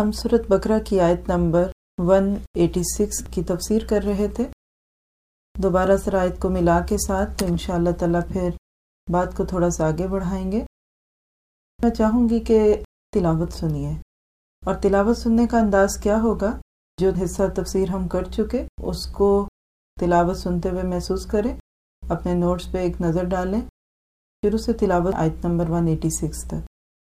ہم صورت بکرا کی آیت نمبر 186 کی تفسیر کر رہے تھے۔ دوبارہ سر آیت کو ملا کے ساتھ تو ان شاء اللہ تعالیٰ پھر بات کو تھوڑا سا آگے بڑھائیں گے۔ میں چاہوں گی کہ تلاوت سنیے۔ اور تلاوت سننے کا انداز کیا ہوگا؟ جو حصہ تفسیر ہم کر چکے، اس کو تلاوت سنتے ہوئے محسوس کریں۔ اپنے نوٹس پہ ایک نظر ڈالیں۔ شروع سے تلاوت آیت نمبر 186 تک۔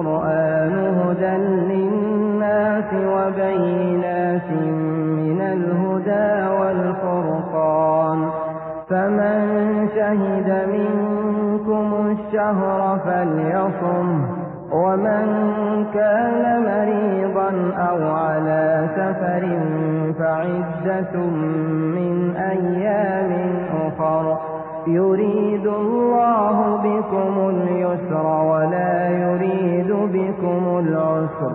القرآن هدى للناس وبينات من الهدى والفرقان فمن شهد منكم الشهر فليصم ومن كان مريضا أو على سفر فعدة من أيام أخر يريد الله بكم اليسر ولا يريد بكم العسر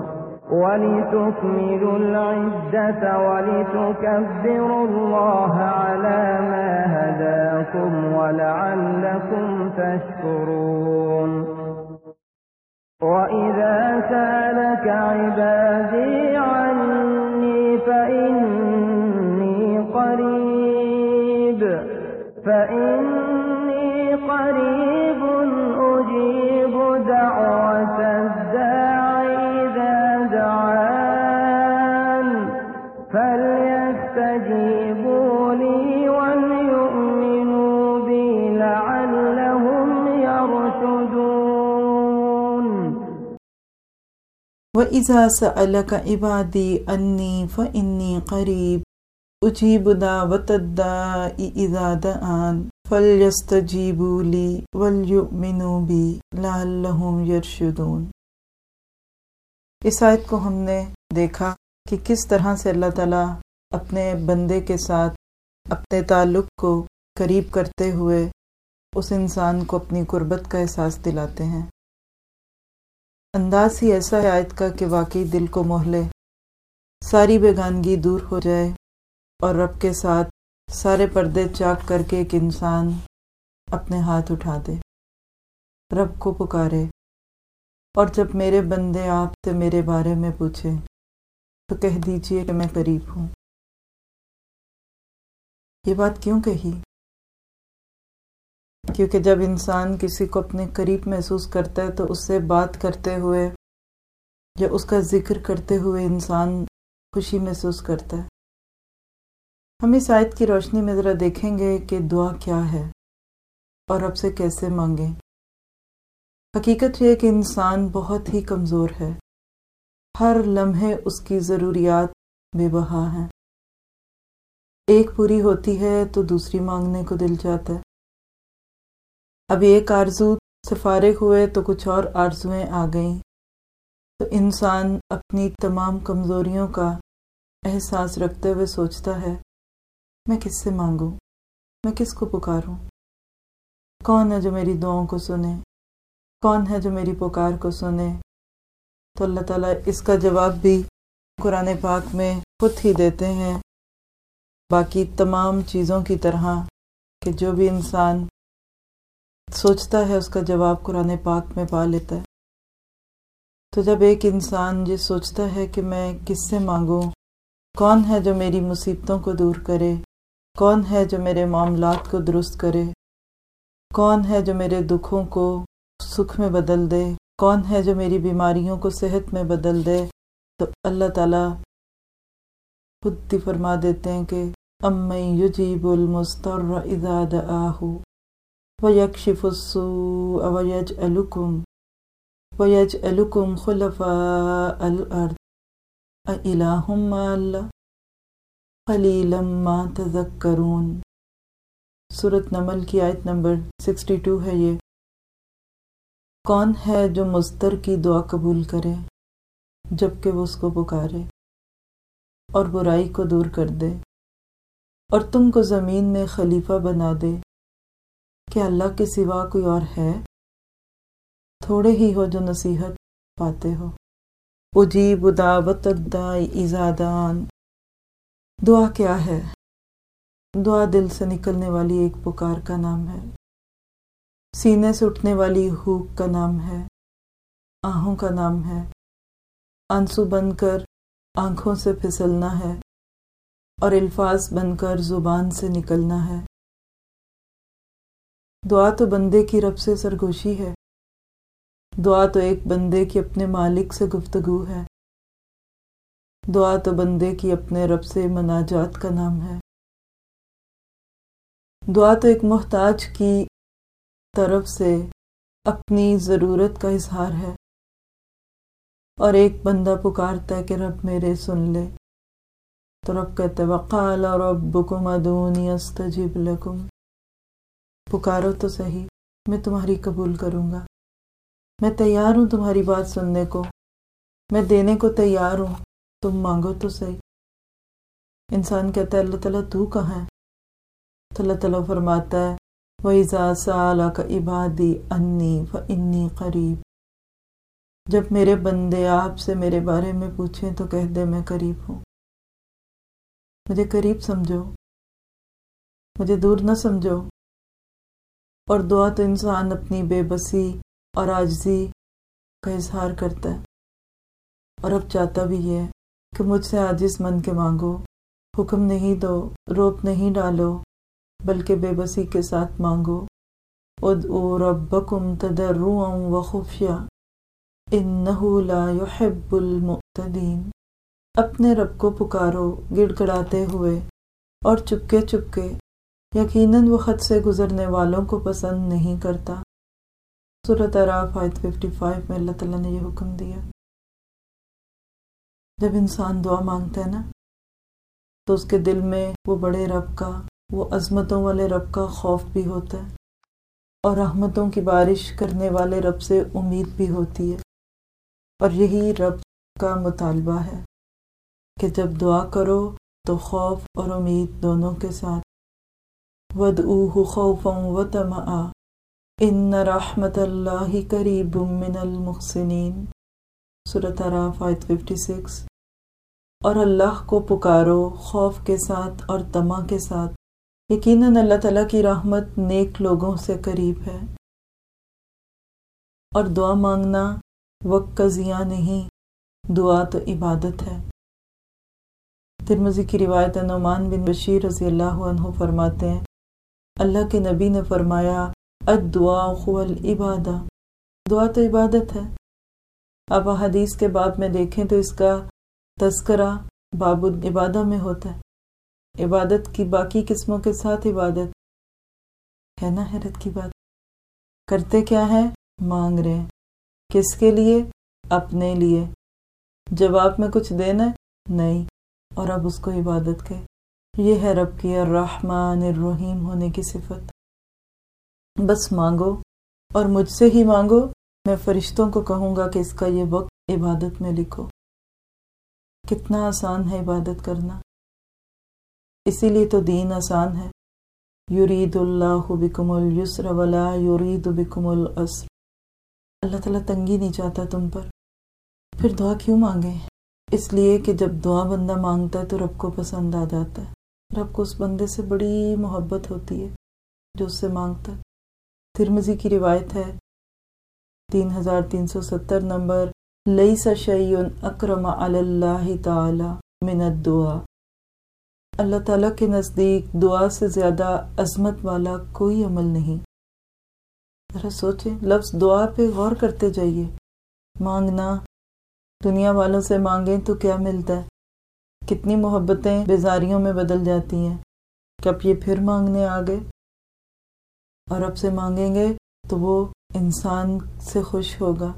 ولتكملوا العدة ولتكبروا الله على ما هداكم ولعلكم تشكرون. وإذا سألك عبادي عني فإني قريب فإني وَإِذَا سَأَلَكَ عِبَادِي أَنِّي فَإِنِّي قَرِيبٌ أُجِيبُ دَعْوَةَ الدَّاعِ إِذَا دَعَانِ فَلْيَسْتَجِيبُوا لِي وَلْيُؤْمِنُوا بِي لَعَلَّهُمْ يَرْشُدُونَ۔ اس آیت کو ہم نے دیکھا کہ کس طرح سے اللہ تعالیٰ اپنے بندے کے ساتھ اپنے تعلق کو قریب کرتے ہوئے اس انسان کو اپنی قربت کا احساس دلاتے ہیں۔ انداز ہی ایسا ہے آیت کا کہ واقعی دل کو محلے ساری بیگانگی دور ہو جائے اور رب کے ساتھ سارے پردے چاک کر کے ایک انسان اپنے ہاتھ اٹھا دے، رب کو پکارے۔ اور جب میرے بندے آپ سے میرے بارے میں پوچھیں، تو کہہ دیجیے کہ میں قریب ہوں۔ یہ بات کیوں کہی؟ کیونکہ جب انسان کسی کو اپنے قریب محسوس کرتا ہے تو اس سے بات کرتے ہوئے یا اس کا ذکر کرتے ہوئے انسان خوشی محسوس کرتا ہے۔ ہم اس آیت کی روشنی میں ذرا دیکھیں گے کہ دعا کیا ہے اور اب سے کیسے مانگیں۔ حقیقت یہ کہ انسان بہت ہی کمزور ہے۔ ہر لمحے اس کی ضروریات بے بہا ہیں۔ ایک پوری ہوتی ہے تو دوسری مانگنے کو دل جاتا ہے۔ اب ایک آرزو سے فارغ ہوئے تو کچھ اور آرزویں آ گئیں۔ تو انسان اپنی تمام کمزوریوں کا احساس رکھتے ہوئے سوچتا ہے، میں کس سے مانگوں؟ میں کس کو پکاروں؟ کون ہے جو میری دعاؤں کو سنے؟ کون ہے جو میری پکار کو سنے؟ تو اللہ تعالیٰ اس کا جواب بھی قرآن پاک میں خود ہی دیتے ہیں۔ باقی تمام چیزوں کی طرح کہ جو بھی انسان سوچتا ہے، اس کا جواب قرآن پاک میں پا لیتا ہے۔ تو جب ایک انسان یہ سوچتا ہے کہ میں کس سے مانگوں، کون ہے جو میری مصیبتوں کو دور کرے؟ کون ہے جو میرے معاملات کو درست کرے؟ کون ہے جو میرے دکھوں کو سکھ میں بدل دے؟ کون ہے جو میری بیماریوں کو صحت میں بدل دے؟ تو اللہ تعالیٰ خود ہی فرما دیتے ہیں کہ، ام یجیب المستر اذا دعاہ ویکشف السوء ویجعلکم ویجعلکم خلفاء الارض اِلَٰهٌ مَّا اللہ قلیلا ما تذکرون صورت نمل کی آیت نمبر 62 ہے یہ۔ کون ہے جو مستر کی دعا قبول کرے جبکہ وہ اس کو پکارے اور برائی کو دور کر دے اور تم کو زمین میں خلیفہ بنا دے کہ اللہ کے سوا کوئی اور ہے، تھوڑے ہی ہو جو نصیحت پاتے ہو۔ اجیب دعوت الدائی ازادان دعا کیا ہے؟ دعا دل سے نکلنے والی ایک پکار کا نام ہے۔ سینے سے اٹھنے والی ہوک کا نام ہے۔ آہوں کا نام ہے۔ آنسو بن کر آنکھوں سے پھسلنا ہے۔ اور الفاظ بن کر زبان سے نکلنا ہے۔ دعا تو بندے کی رب سے سرگوشی ہے۔ دعا تو ایک بندے کی اپنے مالک سے گفتگو ہے۔ دعا تو بندے کی اپنے رب سے مناجات کا نام ہے۔ دعا تو ایک محتاج کی طرف سے اپنی ضرورت کا اظہار ہے۔ اور ایک بندہ پکارتا ہے کہ رب میرے سن لے۔ تو رب کہتے وقال ربکم ادونی استجب لکم پکارو تو صحیح، میں تمہاری قبول کروں گا۔ میں تیار ہوں تمہاری بات سننے کو۔ میں دینے کو تیار ہوں، تم مانگو تو صحیح۔ انسان کہتا ہے، اللہ تعالیٰ تو کہاں ہے؟ تو اللہ تعالیٰ فرماتا ہے، وَإِذَا سَأَلَكَ عِبَادِي أَنِّي فَإِنِّي قَرِيب۔ جب میرے بندے آپ سے میرے بارے میں پوچھیں تو کہہ دے میں قریب ہوں۔ مجھے قریب سمجھو۔ مجھے دور نہ سمجھو۔ اور دعا تو انسان اپنی بے بسی اور آجزی کا اظہار کرتا ہے۔ اور اب چاہتا بھی یہ کہ مجھ سے عاجز من کے مانگو۔ حکم نہیں دو، روپ نہیں ڈالو، بلکہ بے بسی کے ساتھ مانگو۔ ادعو ربکم تدرعا و خفیہ۔ انہو لا يحب المعتدین اپنے رب کو پکارو گڑ گڑاتے ہوئے اور چپکے چپکے یقیناً وہ خط سے گزرنے والوں کو پسند نہیں کرتا۔ صورت عراف آیت 55 میں اللہ تعالیٰ نے یہ حکم دیا۔ جب انسان دعا مانگتا ہے نا، تو اس کے دل میں وہ بڑے رب کا، وہ عظمتوں والے رب کا خوف بھی ہوتا ہے اور رحمتوں کی بارش کرنے والے رب سے امید بھی ہوتی ہے۔ اور یہی رب کا مطالبہ ہے کہ جب دعا کرو تو خوف اور امید دونوں کے ساتھ۔ ود اوہ خوفم و تما ان رحمت اللہ قریب من المحسنین صورت عراف آیت 56 اور اللہ کو پکارو خوف کے ساتھ اور تما کے ساتھ۔ یقیناً اللہ تعالیٰ کی رحمت نیک لوگوں سے قریب ہے۔ اور دعا مانگنا وقت کا ضیاع نہیں، دعا تو عبادت ہے۔ ترمزی کی روایت نعمان بن بشیر رضی اللہ عنہ فرماتے ہیں اللہ کے نبی نے فرمایا ادعا خول عبادہ دعا تو عبادت ہے۔ آپ حدیث کے باب میں دیکھیں تو اس کا تذکرہ باب عبادہ میں ہوتا ہے۔ عبادت کی باقی قسموں کے ساتھ عبادت۔ ہے نا حیرت کی بات۔ کرتے کیا ہے مانگ رہے ہیں۔ کس کے لیے؟ اپنے لیے۔ جواب میں کچھ دینا نہیں۔ اور اب اس کو عبادت کے یہ ہے رب کی الرحمن الرحیم ہونے کی صفت۔ بس مانگو اور مجھ سے ہی مانگو، میں فرشتوں کو کہوں گا کہ اس کا یہ وقت عبادت میں لکھو۔ کتنا آسان ہے عبادت کرنا۔ اسی لیے تو دین آسان ہے۔ یرید اللہ بکم السر ولا یرید بکم العصر اللہ تعالیٰ تنگی نہیں چاہتا تم پر۔ پھر دعا کیوں مانگے؟ اس لیے کہ جب دعا بندہ مانگتا ہے تو رب کو پسند آ جاتا ہے۔ رب کو اس بندے سے بڑی محبت ہوتی ہے جو اس سے مانگتا ہے۔ ترمزی کی روایت ہے، تین ہزار تین سو ستر نمبر لئی سشعین اکرم اللہ تعالی من الدعا اللہ تعالیٰ کے نزدیک دعا سے زیادہ عظمت والا کوئی عمل نہیں۔ ذرا سوچیں، لفظ دعا پہ غور کرتے جائیے۔ مانگنا، دنیا والوں سے مانگیں تو کیا ملتا ہے؟ کتنی محبتیں بیزاریوں میں بدل جاتی ہیں کب یہ پھر مانگنے آ گئے اور اب سے مانگیں گے تو وہ انسان سے خوش ہوگا۔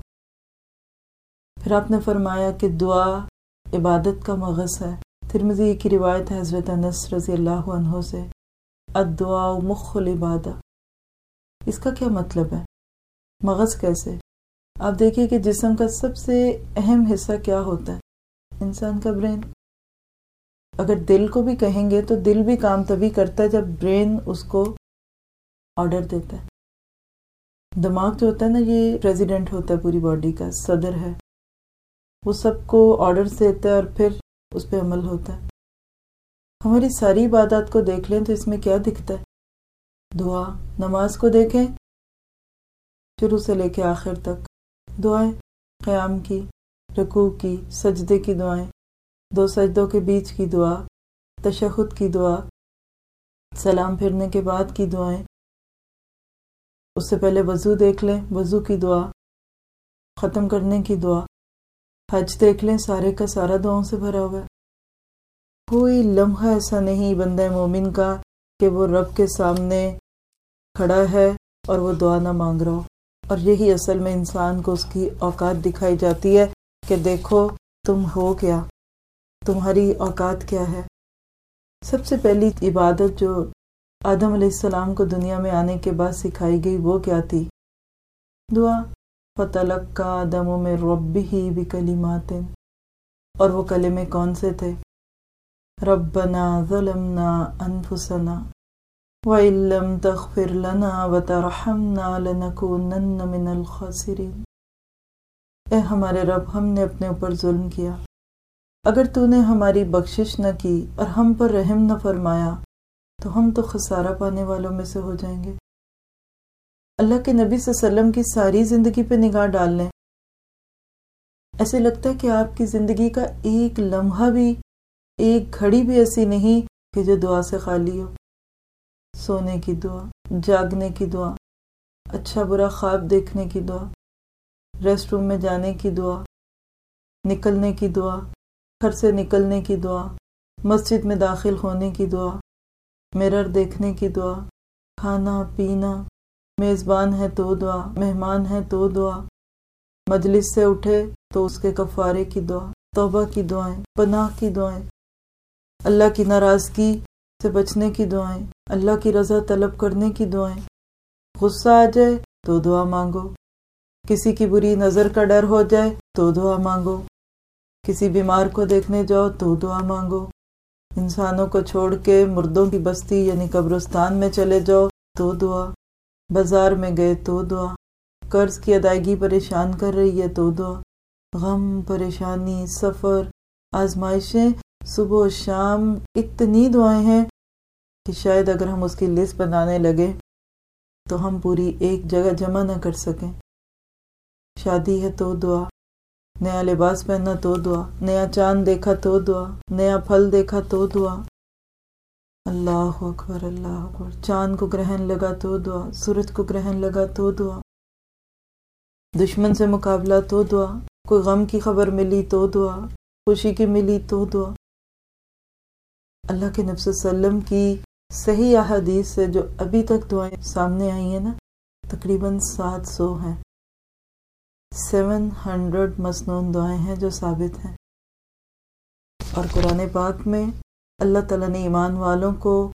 پھر آپ نے فرمایا کہ دعا عبادت کا مغز ہے۔ ترمزی کی روایت ہے حضرت انس رضی اللہ عنہ سے ادعا مخ العبادہ۔ اس کا کیا مطلب ہے؟ مغز کیسے؟ آپ دیکھیے کہ جسم کا سب سے اہم حصہ کیا ہوتا ہے؟ انسان کا برین۔ اگر دل کو بھی کہیں گے تو دل بھی کام تبھی کرتا ہے جب برین اس کو آرڈر دیتا ہے۔ دماغ جو ہوتا ہے نا، یہ پریزیڈنٹ ہوتا ہے پوری باڈی کا، صدر ہے۔ وہ سب کو آرڈرس دیتا ہے اور پھر اس پہ عمل ہوتا ہے۔ ہماری ساری عبادات کو دیکھ لیں تو اس میں کیا دکھتا ہے؟ دعا۔ نماز کو دیکھیں، شروع سے لے کے آخر تک۔ دعائیں، قیام کی، رکوع کی، سجدے کی دعائیں۔ دو سجدوں کے بیچ کی دعا تشخد کی دعا، سلام پھرنے کے بعد کی دعائیں۔ اس سے پہلے وضو دیکھ لیں، وضو کی دعا، ختم کرنے کی دعا۔ حج دیکھ لیں، سارے کا سارا دعاؤں سے بھرا ہوا ہے۔ کوئی لمحہ ایسا نہیں بندہ مومن کا کہ وہ رب کے سامنے کھڑا ہے اور وہ دعا نہ مانگ رہا ہو۔ اور یہی اصل میں انسان کو اس کی اوقات دکھائی جاتی ہے کہ دیکھو تم ہو کیا۔ تمہاری اوقات کیا ہے؟ سب سے پہلی عبادت جو آدم علیہ السلام کو دنیا میں آنے کے بعد سکھائی گئی وہ کیا تھی؟ دعا، فتلق کا آدموں میں رب ہی بھی کلیمات اور وہ کلمے کون سے تھے؟ ربنا ظلمنا انفسنا وَإِن تَغْفِرْ لَنَا وَتَرْحَمْنَا لَنَكُونَنَّ مِنَ الْخَاسِرِينَ۔ اے ہمارے رب، ہم نے اپنے اوپر ظلم کیا۔ اگر تو نے ہماری بخشش نہ کی اور ہم پر رحم نہ فرمایا، تو ہم تو خسارہ پانے والوں میں سے ہو جائیں گے۔ اللہ کے نبی صلی اللہ علیہ وسلم کی ساری زندگی پہ نگاہ ڈال لیں۔ ایسے لگتا ہے کہ آپ کی زندگی کا ایک لمحہ بھی، ایک گھڑی بھی ایسی نہیں کہ جو دعا سے خالی ہو۔ سونے کی دعا، جاگنے کی دعا اچھا برا خواب دیکھنے کی دعا، ریسٹ روم میں جانے کی دعا، نکلنے کی دعا۔ گھر سے نکلنے کی دعا، مسجد میں داخل ہونے کی دعا مرر دیکھنے کی دعا، کھانا، پینا، میزبان ہے تو دعا، مہمان ہے تو دعا۔ مجلس سے اٹھے تو اس کے کفارے کی دعا، توبہ کی دعائیں، پناہ کی دعائیں۔ اللہ کی ناراضگی سے بچنے کی دعائیں، اللہ کی رضا طلب کرنے کی دعائیں۔ غصہ آ جائے تو دعا مانگو۔ کسی کی بری نظر کا ڈر ہو جائے تو دعا مانگو۔ کسی بیمار کو دیکھنے جاؤ تو دعا مانگو۔ انسانوں کو چھوڑ کے مردوں کی بستی یعنی قبرستان میں چلے جاؤ تو دعا۔ بازار میں گئے تو دعا۔ قرض کی ادائیگی پریشان کر رہی ہے تو دعا۔ غم، پریشانی، سفر، آزمائشیں۔ صبح و شام اتنی دعائیں ہیں کہ شاید اگر ہم اس کی لسٹ بنانے لگے تو ہم پوری ایک جگہ جمع نہ کر سکیں۔ شادی ہے تو دعا۔ نیا لباس پہننا تو دعا، نیا چاند دیکھا تو دعا، نیا پھل دیکھا تو دعا۔ اللہ اکبر اللہ اکبر۔ چاند کو گرہن لگا تو دعا سورج کو گرہن لگا تو دعا۔ دشمن سے مقابلہ تو دعا۔ کوئی غم کی خبر ملی تو دعا۔ خوشی کی ملی تو دعا۔ اللہ کے نفس وسلم کی صحیح احادیث سے جو ابھی تک دعائیں سامنے آئی ہیں نا، تقریباً سات سو ہیں۔ سیون ہنڈریڈ مصنون دعائیں ہیں جو ثابت ہیں۔ اور قرآن پاک میں اللہ تعالیٰ نے ایمان والوں کو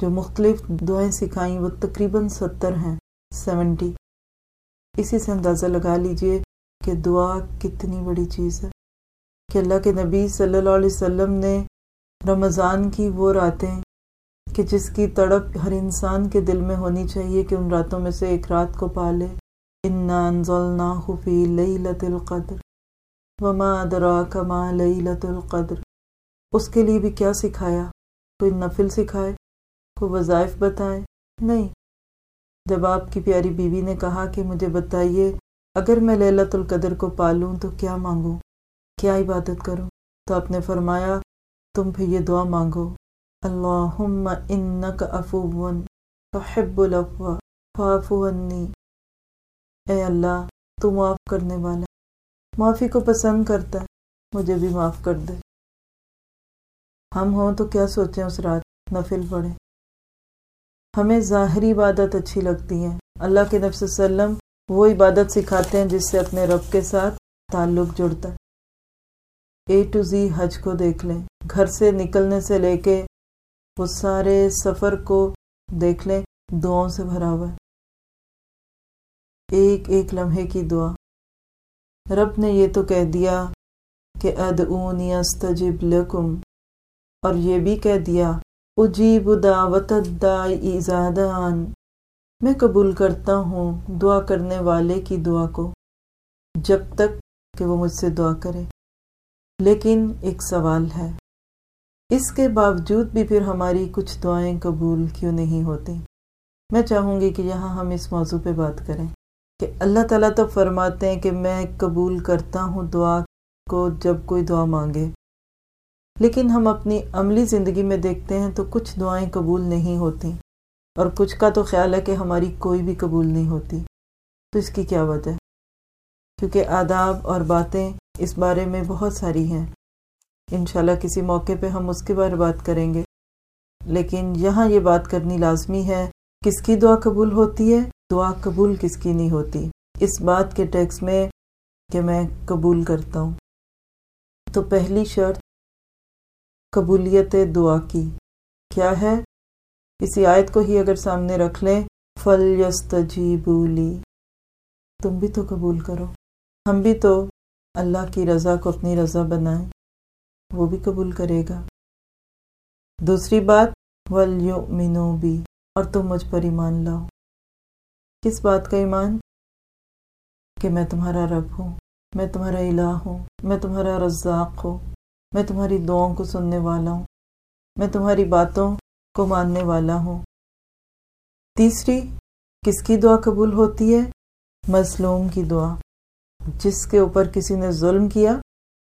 جو مختلف دعائیں سکھائیں وہ تقریباً ستر ہیں، سیونٹی۔ اسی سے اندازہ لگا لیجیے کہ دعا کتنی بڑی چیز ہے۔ کہ اللہ کے نبی صلی اللہ علیہ وسلم نے رمضان کی وہ راتیں کہ جس کی تڑپ ہر انسان کے دل میں ہونی چاہیے کہ ان راتوں میں سے ایک رات کو پالے۔ انا انزلناہ فی لیلت القدر وما ادراک ما لیلت القدر۔ اس کے لیے بھی کیا سکھایا؟ کوئی نفل سکھائے؟ کوئی وظائف بتائے؟ نہیں۔ جب آپ کی پیاری بیوی نے کہا کہ مجھے بتائیے، اگر میں لیلت القدر کو پالوں تو کیا مانگوں؟ کیا عبادت کروں؟ تو آپ نے فرمایا، تم پھر یہ دعا مانگو۔ اللہم انک عفو تحب العفو فاعف عنی۔ اے اللہ، تو معاف کرنے والا معافی کو پسند کرتا ہے، مجھے بھی معاف کر دے۔ ہم ہوں تو کیا سوچیں اس رات؟ نفل پڑھیں۔ ہمیں ظاہری عبادت اچھی لگتی ہے اللہ کے نفس وسلم وہ عبادت سکھاتے ہیں جس سے اپنے رب کے ساتھ تعلق جڑتا ہے۔ اے ٹو زی حج کو دیکھ لیں۔ گھر سے نکلنے سے لے کے وہ سارے سفر کو دیکھ لیں۔ دعاؤں سے بھرا ہوا ہے۔ ایک ایک لمحے کی دعا۔ رب نے یہ تو کہہ دیا کہ ادعونی استجب لکم، اور یہ بھی کہہ دیا، اجیب دعوت الدائی زادان میں قبول کرتا ہوں دعا کرنے والے کی دعا کو، جب تک کہ وہ مجھ سے دعا کرے۔ لیکن ایک سوال ہے۔ اس کے باوجود بھی پھر ہماری کچھ دعائیں قبول کیوں نہیں ہوتی میں چاہوں گی کہ یہاں ہم اس موضوع پہ بات کریں۔ کہ اللہ تعالیٰ تو فرماتے ہیں کہ میں قبول کرتا ہوں دعا کو جب کوئی دعا مانگے۔ لیکن ہم اپنی عملی زندگی میں دیکھتے ہیں تو کچھ دعائیں قبول نہیں ہوتی۔ اور کچھ کا تو خیال ہے کہ ہماری کوئی بھی قبول نہیں ہوتی۔ تو اس کی کیا وجہ؟ ہے کیونکہ آداب اور باتیں اس بارے میں بہت ساری ہیں۔ انشاءاللہ کسی موقع پہ ہم اس کے بارے بات کریں گے۔ لیکن یہاں یہ بات کرنی لازمی ہے، کس کی دعا قبول ہوتی ہے؟ دعا قبول کس کی نہیں ہوتی؟ اس بات کے ٹیکس میں کہ میں قبول کرتا ہوں۔ تو پہلی شرط، قبولیت دعا کی۔ کیا ہے؟ اسی آیت کو ہی اگر سامنے رکھ لیں فل بولی تم بھی تو قبول کرو۔ ہم بھی تو اللہ کی رضا کو اپنی رضا بنائیں۔ وہ بھی قبول کرے گا۔ دوسری بات ولیؤمنو بھی اور تم مجھ پر ایمان لاؤ۔ کس بات کا ایمان؟ کہ میں تمہارا رب ہوں، میں تمہارا الہ ہوں، میں تمہارا رزاق ہوں، میں تمہاری دعاؤں کو سننے والا ہوں، میں تمہاری باتوں کو ماننے والا ہوں۔ تیسری، کس کی دعا قبول ہوتی ہے؟ مظلوم کی دعا، جس کے اوپر کسی نے ظلم کیا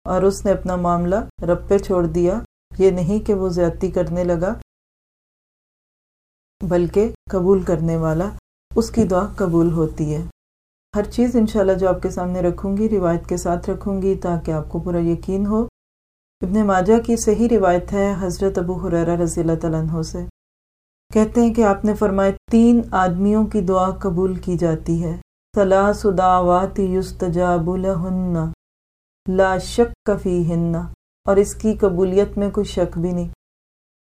اور اس نے اپنا معاملہ رب پہ چھوڑ دیا، یہ نہیں کہ وہ زیادتی کرنے لگا، بلکہ قبول کرنے والا اس کی دعا قبول ہوتی ہے۔ ہر چیز انشاءاللہ جو آپ کے سامنے رکھوں گی، روایت کے ساتھ رکھوں گی تاکہ آپ کو پورا یقین ہو۔ ابن ماجہ کی صحیح روایت ہے حضرت ابو حریرہ رضی اللہ تعالیٰ عنہ سے۔ کہتے ہیں کہ آپ نے فرمائے تین آدمیوں کی دعا قبول کی جاتی ہے۔ ثلاث دعوات یستجاب لہن، لا شک کفی اور اس کی قبولیت میں کوئی شک بھی نہیں۔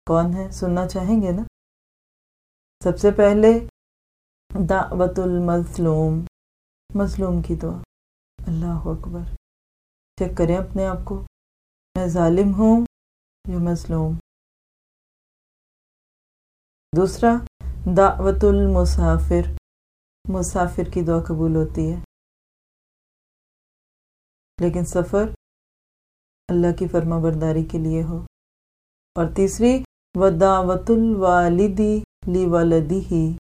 کون ہے؟ سننا چاہیں گے نا؟ سب سے پہلے دعوت المظلوم، مظلوم کی دعا۔ اللہ اکبر۔ چیک کریں اپنے آپ کو۔ میں ظالم ہوں یا مظلوم؟ دوسرا، دعوت المسافر۔ مسافر کی دعا قبول ہوتی ہے۔ لیکن سفر اللہ کی فرما برداری کے لیے ہو۔ اور تیسری وداوت الوالدی لی والدی ہی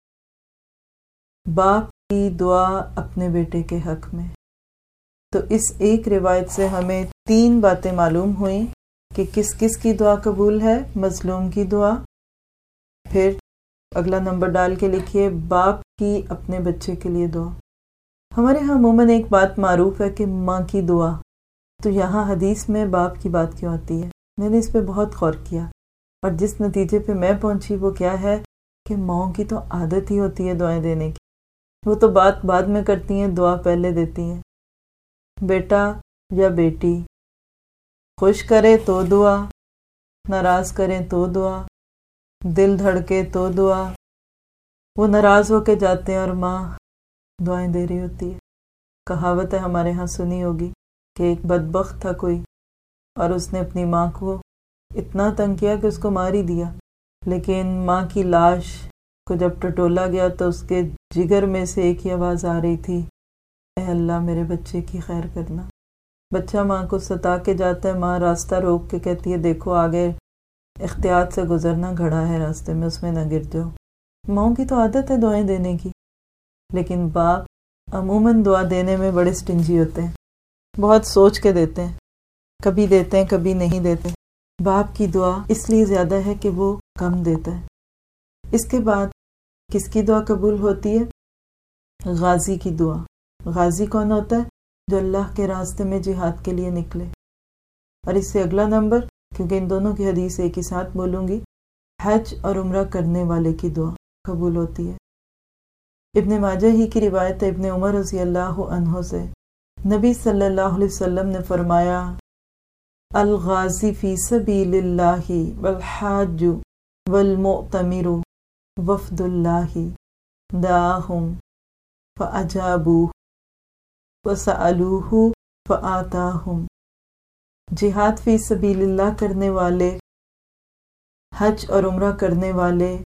باپ کی دعا اپنے بیٹے کے حق میں۔ تو اس ایک روایت سے ہمیں تین باتیں معلوم ہوئیں کہ کس کس کی دعا قبول ہے، مظلوم کی دعا۔ پھر اگلا نمبر ڈال کے لکھیے، باپ کی اپنے بچے کے لیے دعا۔ ہمارے ہاں عموماً ایک بات معروف ہے کہ ماں کی دعا۔ تو یہاں حدیث میں باپ کی بات کیوں آتی ہے؟ میں نے اس پہ بہت غور کیا۔ اور جس نتیجے پہ میں پہنچی وہ کیا ہے کہ ماؤں کی تو عادت ہی ہوتی ہے دعائیں دینے کی۔ وہ تو بات بعد میں کرتی ہیں، دعا پہلے دیتی ہیں۔ بیٹا یا بیٹی، خوش کرے تو دعا، ناراض کریں تو دعا، دل دھڑکے تو دعا۔ وہ ناراض ہو کے جاتے ہیں اور ماں دعائیں دے رہی ہوتی ہے۔ کہاوت ہے ہمارے ہاں سنی ہوگی کہ ایک بدبخت تھا کوئی اور اس نے اپنی ماں کو اتنا تنگ کیا کہ اس کو مار ہی دیا۔ لیکن ماں کی لاش کو جب ٹٹولا گیا تو اس کے جگر میں سے ایک ہی آواز آ رہی تھی، اے اللہ میرے بچے کی خیر کرنا۔ بچہ ماں کو ستا کے جاتا ہے، ماں راستہ روک کے کہتی ہے، دیکھو آگے اختیار سے گزرنا گھڑا ہے راستے میں، اس میں نہ گر جاؤ۔ ماؤں کی تو عادت ہے دعائیں دینے کی، لیکن باپ عموماً دعا دینے میں بڑے سٹنجی ہوتے ہیں۔ بہت سوچ کے دیتے ہیں۔ کبھی دیتے ہیں، کبھی نہیں دیتے۔ باپ کی دعا اس لیے زیادہ ہے کہ وہ کم دیتا ہے۔ اس کے بعد کس کی دعا قبول ہوتی ہے؟ غازی کی دعا۔ غازی کون ہوتا ہے؟ جو اللہ کے راستے میں جہاد کے لیے نکلے۔ اور اس سے اگلا نمبر، کیونکہ ان دونوں کی حدیث ایک ہی ساتھ بولوں گی، حج اور عمرہ کرنے والے کی دعا قبول ہوتی ہے۔ ابن ماجہ ہی کی روایت ہے ابن عمر رضی اللہ عنہ سے۔ نبی صلی اللہ علیہ وسلم نے فرمایا، الغازی فی سبیل اللہ والحاج والمؤتمر۔ وفد اللہ دعاہم فاجابوہ وسألوہ فآتاہم جہاد فی سبیل اللہ کرنے والے، حج اور عمرہ کرنے والے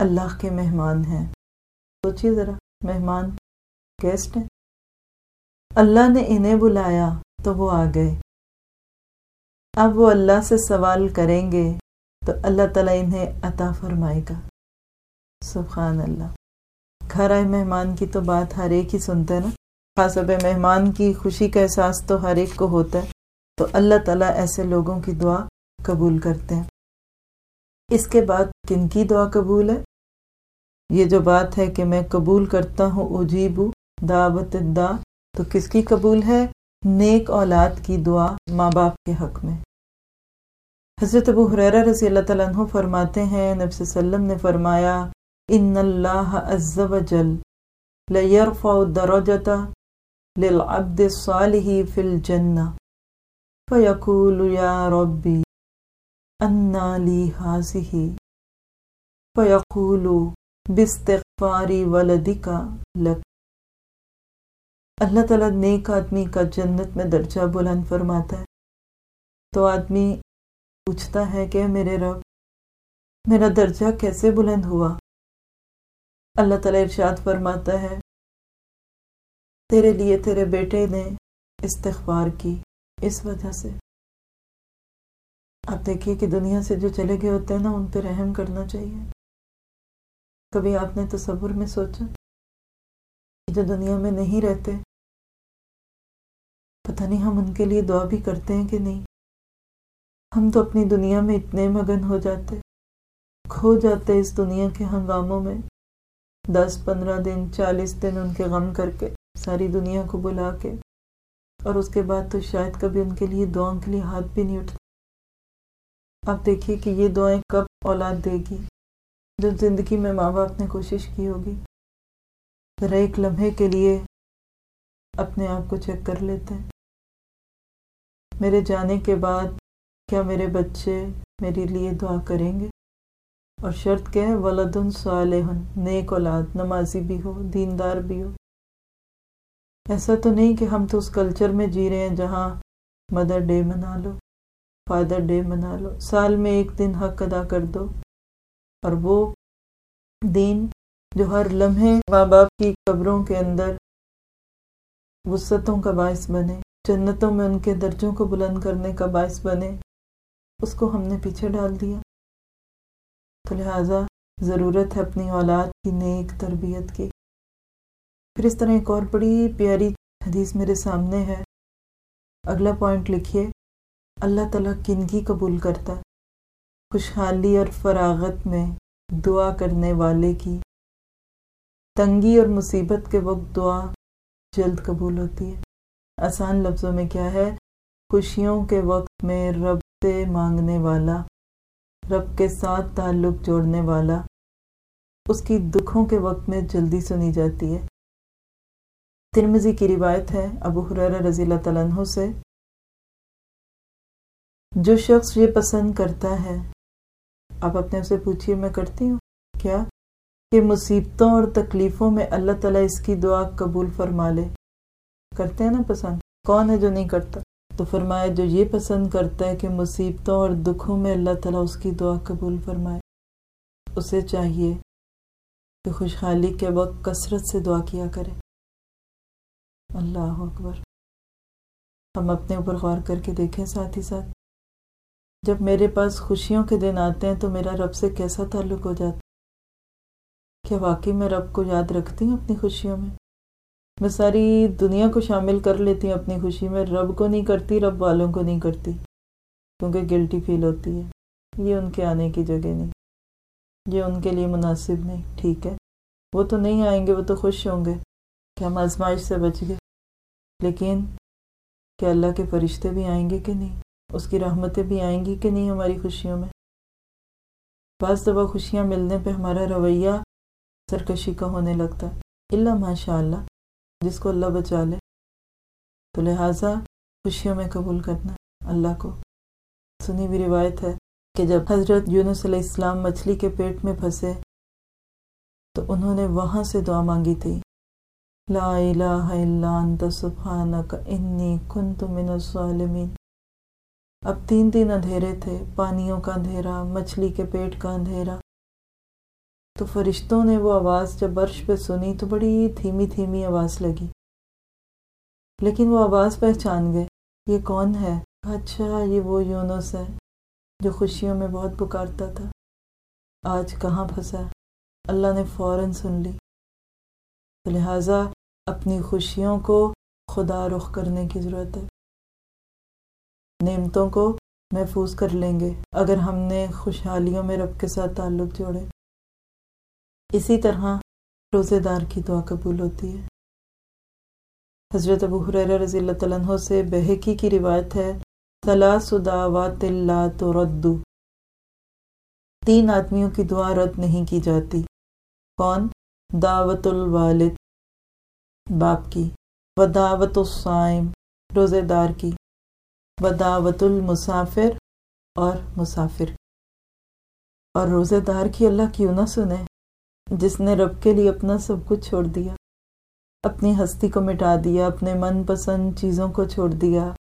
اللہ کے مہمان ہیں۔ سوچیے ذرا، مہمان گیسٹ ہیں۔ اللہ نے انہیں بلایا تو وہ آ گئے۔ اب وہ اللہ سے سوال کریں گے تو اللہ تعالیٰ انہیں عطا فرمائے گا۔ سبحان اللہ۔ گھر آئے مہمان کی تو بات ہر ایک ہی سنتے نا۔ خاص مہمان کی خوشی کا احساس تو ہر ایک کو ہوتا ہے۔ تو اللہ تعالیٰ ایسے لوگوں کی دعا قبول کرتے ہیں۔ اس کے بعد کن کی دعا قبول ہے؟ یہ جو بات ہے کہ میں قبول کرتا ہوں اجیب دعوت دا تو کس کی قبول ہے؟ نیک اولاد کی دعا ماں باپ کے حق میں۔ حضرت ابو حریرہ رضی اللہ تعالیٰ عنہ فرماتے ہیں، نبی صلی اللہ علیہ وسلم نے فرمایا ان اللہ عز و جل لیرفع درجت للعبد الصالح فی الجنہ فیقول یا ربی انا لی حاضی فیقول بستغفاری ولدکا لک اللہ تعالیٰ نیک آدمی کا جنت میں درجہ بلند فرماتا ہے۔ تو آدمی پوچھتا ہے کہ میرے رب، میرا درجہ کیسے بلند ہوا؟ اللہ تعالیٰ ارشاد فرماتا ہے، تیرے لیے تیرے بیٹے نے استغفار کی اس وجہ سے۔ آپ دیکھیے کہ دنیا سے جو چلے گئے ہوتے ہیں نا، ان پہ رحم کرنا چاہیے۔ کبھی آپ نے تصور میں سوچا جو دنیا میں نہیں رہتے، پتہ نہیں ہم ان کے لیے دعا بھی کرتے ہیں کہ نہیں۔ ہم تو اپنی دنیا میں اتنے مگن ہو جاتے، کھو جاتے اس دنیا کے ہنگاموں میں۔ دس پندرہ دن، چالیس دن ان کے غم کر کے، ساری دنیا کو بلا کے۔ اور اس کے بعد تو شاید کبھی ان کے لیے دعاؤں کے لیے ہاتھ بھی نہیں اٹھتا۔ آپ دیکھیے کہ یہ دعائیں کب اولاد دے گی۔ جب زندگی میں ماں باپ نے کوشش کی ہوگی، ذرا ایک لمحے کے لیے اپنے آپ کو چیک کر لیتے ہیں۔ میرے جانے کے بعد کیا میرے بچے میرے لیے دعا کریں گے؟ اور شرط کیا ہے؟ ولدن صالح نیک اولاد، نمازی بھی ہو، دیندار بھی ہو۔ ایسا تو نہیں کہ ہم تو اس کلچر میں جی رہے ہیں جہاں مدر ڈے منا لو، فادر ڈے منا لو، سال میں ایک دن حق ادا کر دو۔ اور وہ دین جو ہر لمحے ماں باپ کی قبروں کے اندر وسعتوں کا باعث بنے، جنتوں میں ان کے درجوں کو بلند کرنے کا باعث بنے، اس کو ہم نے پیچھے ڈال دیا۔ تو لہٰذا ضرورت ہے اپنی اولاد کی نیک تربیت کی۔ پھر اس طرح ایک اور بڑی پیاری حدیث میرے سامنے ہے۔ اگلا پوائنٹ لکھیے۔ اللہ تعالیٰ کن کی قبول کرتا ہے۔ خوشحالی اور فراغت میں دعا کرنے والے کی۔ تنگی اور مصیبت کے وقت دعا جلد قبول ہوتی ہے۔ آسان لفظوں میں کیا ہے؟ خوشیوں کے وقت میں رب سے مانگنے والا۔ رب کے ساتھ تعلق جوڑنے والا، اس کی دکھوں کے وقت میں جلدی سنی جاتی ہے۔ ترمزی کی روایت ہے، ابو حرار رضی اللہ تعالیٰ عنہ سے، جو شخص یہ پسند کرتا ہے، آپ اپنے سے پوچھیے میں کرتی ہوں، کیا؟ کہ مصیبتوں اور تکلیفوں میں اللہ تعالیٰ اس کی دعا قبول فرما لے۔ کرتے ہیں نا پسند؟ کون ہے جو نہیں کرتا؟ تو فرمایا جو یہ پسند کرتا ہے کہ مصیبتوں اور دکھوں میں اللہ تعالیٰ اس کی دعا قبول فرمائے، اسے چاہیے کہ خوشحالی کے وقت کثرت سے دعا کیا کرے۔ اللہ اکبر۔ ہم اپنے اوپر غور کر کے دیکھیں ساتھ ہی ساتھ۔ جب میرے پاس خوشیوں کے دن آتے ہیں تو میرا رب سے کیسا تعلق ہو جاتا کیا واقعی میں رب کو یاد رکھتی ہوں اپنی خوشیوں میں؟ میں ساری دنیا کو شامل کر لیتی ہوں اپنی خوشی میں۔ رب کو نہیں کرتی، رب والوں کو نہیں کرتی، کیونکہ گلٹی فیل ہوتی ہے۔ یہ ان کے آنے کی جگہ نہیں، یہ ان کے لیے مناسب نہیں۔ ٹھیک ہے۔ وہ تو نہیں آئیں گے، وہ تو خوش ہوں گے کہ ہم آزمائش سے بچ گئے۔ لیکن کیا اللہ کے فرشتے بھی آئیں گے کہ نہیں؟ اس کی رحمتیں بھی آئیں گی کہ نہیں ہماری خوشیوں میں؟ بعض دفعہ خوشیاں ملنے پہ ہمارا رویہ سرکشی کا ہونے لگتا ہے۔ اللہ ماشاء اللہ جس کو اللہ بچا لے، تو لہٰذا خوشیوں میں قبول کرنا اللہ کو۔ سنی بھی روایت ہے کہ جب حضرت یونس علیہ السلام مچھلی کے پیٹ میں پھنسے، تو انہوں نے وہاں سے دعا مانگی تھی۔ لا الہ الا انت سبحانک، انی کنت من الظالمین۔ اب تین دن اندھیرے تھے، پانیوں کا اندھیرا، مچھلی کے پیٹ کا اندھیرا۔ تو فرشتوں نے وہ آواز جب برش پہ سنی تو بڑی دھیمی دھیمی آواز لگی۔ لیکن وہ آواز پہچان گئے۔ یہ کون ہے؟ اچھا یہ وہ یونس ہے جو خوشیوں میں بہت پکارتا تھا۔ آج کہاں پھنسا اللہ نے فوراً سن لی۔ لہٰذا اپنی خوشیوں کو خدا رخ کرنے کی ضرورت ہے۔ نعمتوں کو محفوظ کر لیں گے۔ اگر ہم نے خوشحالیوں میں رب کے ساتھ تعلق جوڑے۔ اسی طرح روزے دار کی دعا قبول ہوتی ہے۔ حضرت ابو حریر رضی اللہ تعالیٰ عنہ سے بحقی کی روایت ہے، ثلاث دعوات اللہ تردو تین آدمیوں کی دعا رد نہیں کی جاتی۔ کون؟ دعوت الوالد باپ کی۔ و دعوت الصائم روزے دار کی۔ و دعوت المسافر اور مسافر۔ اور روزے دار کی اللہ کیوں نہ سنے؟ جس نے رب کے لیے اپنا سب کچھ چھوڑ دیا، اپنی ہستی کو مٹا دیا، اپنے من پسند چیزوں کو چھوڑ دیا،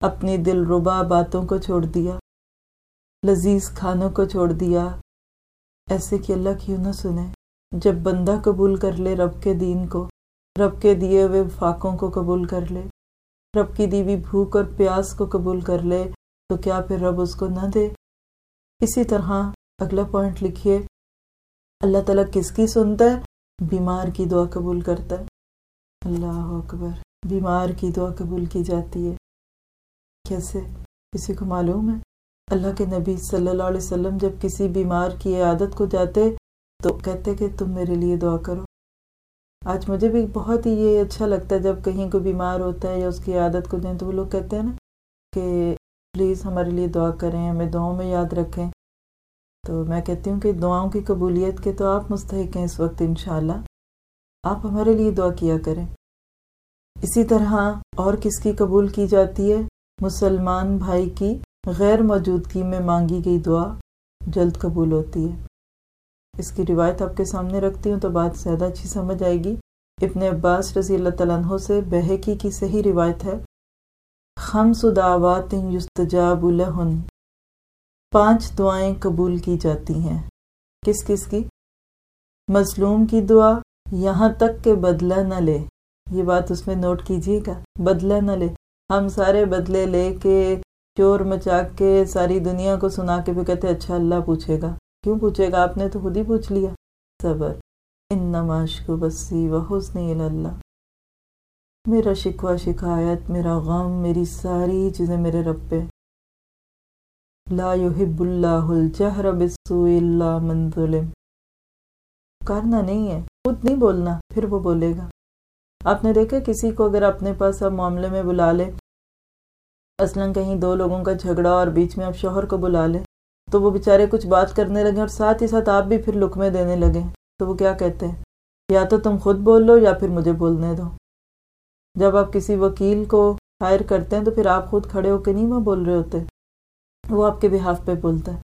اپنی دل ربا باتوں کو چھوڑ دیا، لذیذ کھانوں کو چھوڑ دیا۔ ایسے کہ اللہ کیوں نہ سنے، جب بندہ قبول کر لے رب کے دین کو، رب کے دیے ہوئے فاقوں کو قبول کر لے، رب کی دیوی بھوک اور پیاس کو قبول کر لے، تو کیا پھر رب اس کو نہ دے؟ اسی طرح اگلا پوائنٹ لکھیے اللہ تعالیٰ کس کی سنتا ہے؟ بیمار کی دعا قبول کرتا ہے۔ اللہ اکبر، بیمار کی دعا قبول کی جاتی ہے۔ کیسے؟ کسی کو معلوم ہے؟ اللہ کے نبی صلی اللہ علیہ وسلم جب کسی بیمار کی عادت کو جاتے تو کہتے کہ تم میرے لیے دعا کرو۔ آج مجھے بھی بہت ہی یہ اچھا لگتا ہے جب کہیں کوئی بیمار ہوتا ہے یا اس کی عادت کو دیں تو وہ لوگ کہتے ہیں نا کہ پلیز ہمارے لیے دعا کریں، ہمیں دعاؤں میں یاد رکھیں۔ تو میں کہتی ہوں کہ دعاؤں کی قبولیت کے تو آپ مستحق ہیں اس وقت انشاءاللہ۔ آپ ہمارے لیے دعا کیا کریں۔ اسی طرح اور کس کی قبول کی جاتی ہے؟ مسلمان بھائی کی غیر موجودگی میں مانگی گئی دعا جلد قبول ہوتی ہے۔ اس کی روایت آپ کے سامنے رکھتی ہوں تو بات زیادہ اچھی سمجھ آئے گی۔ ابن عباس رضی اللہ تعالیٰ عنہ سے بحقی کی صحیح روایت ہے۔ خمس دعوات یستجاب لہن۔ پانچ دعائیں قبول کی جاتی ہیں۔ کس کس کی؟ مظلوم کی دعا، یہاں تک کہ بدلہ نہ لے۔ یہ بات اس میں نوٹ کیجیے گا۔ بدلہ نہ لے۔ ہم سارے بدلے لے کے، چور مچا کے، ساری دنیا کو سنا کے بھی کہتے اچھا اللہ پوچھے گا۔ کیوں پوچھے گا؟ آپ نے تو خود ہی پوچھ لیا۔ صبر۔ ان نماش کو بسی و حسن اللہ میرا شکوہ، شکایت، میرا غم، میری ساری چیزیں میرے رب پہ۔ لا يحب اللہ الجہر بسوء اللہ من ظلم۔ کرنا نہیں ہے، خود نہیں بولنا، پھر وہ بولے گا۔ آپ نے دیکھا کسی کو اگر اپنے پاس اب معاملے میں بلا لے اصلاً کہیں دو لوگوں کا جھگڑا اور بیچ میں اب شوہر کو بلا لے، تو وہ بےچارے کچھ بات کرنے لگے اور ساتھ ہی ساتھ آپ بھی پھر لکمے دینے لگے۔ تو وہ کیا کہتے ہیں؟ یا تو تم خود بول لو یا پھر مجھے بولنے دو۔ جب آپ کسی وکیل کو ہائر کرتے ہیں تو پھر آپ خود کھڑے ہو کے نہیں وہ بول رہے ہوتے۔ وہ آپ کے بحاف پہ بولتا ہے۔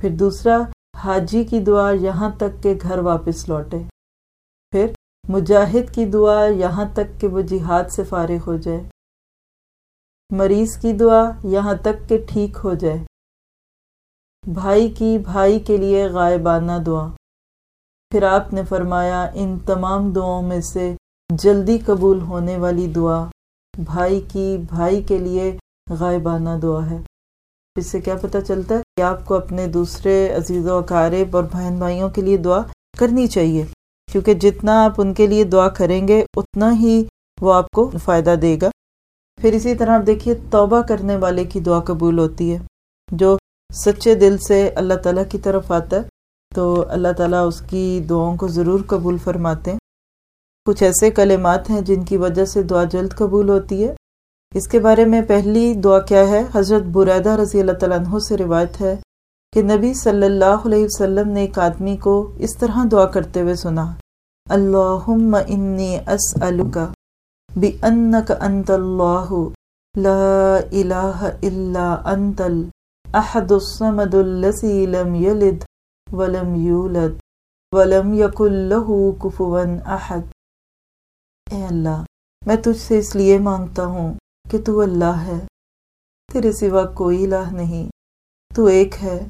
پھر دوسرا، حاجی کی دعا یہاں تک کہ گھر واپس لوٹے۔ پھر، مجاہد کی دعا یہاں تک کہ وہ جہاد سے فارغ ہو جائے۔ مریض کی دعا یہاں تک کہ ٹھیک ہو جائے۔ بھائی کی، بھائی کے لیے غائبانہ دعا۔ پھر آپ نے فرمایا، ان تمام دعاؤں میں سے جلدی قبول ہونے والی دعا بھائی کی، بھائی کے لیے غائبانہ دعا ہے۔ اس سے کیا پتہ چلتا ہے کہ آپ کو اپنے دوسرے عزیز و اقارب اور بہن بھائیوں کے لیے دعا کرنی چاہیے۔ کیونکہ جتنا آپ ان کے لیے دعا کریں گے، اتنا ہی وہ آپ کو فائدہ دے گا۔ پھر اسی طرح آپ دیکھیے، توبہ کرنے والے کی دعا قبول ہوتی ہے۔ جو سچے دل سے اللہ تعالیٰ کی طرف آتا ہے، تو اللہ تعالیٰ اس کی دعاؤں کو ضرور قبول فرماتے ہیں۔ کچھ ایسے کلمات ہیں جن کی وجہ سے دعا جلد قبول ہوتی ہے۔ اس کے بارے میں پہلی دعا کیا ہے؟ حضرت بریدہ رضی اللہ تعالیٰ عنہ سے روایت ہے کہ نبی صلی اللہ علیہ وسلم نے ایک آدمی کو اس طرح دعا کرتے ہوئے سنا، اللہم انی اسألک بأنک انت اللہ، لا الہ الا انت الاحد الصمد اللذی لم یلد ولم یولد ولم یکن له کفوا احد اے اللہ، میں تجھ سے اس لیے مانگتا ہوں کہ تو اللہ ہے، تیرے سوا کوئی الہ نہیں۔ تو ایک ہے،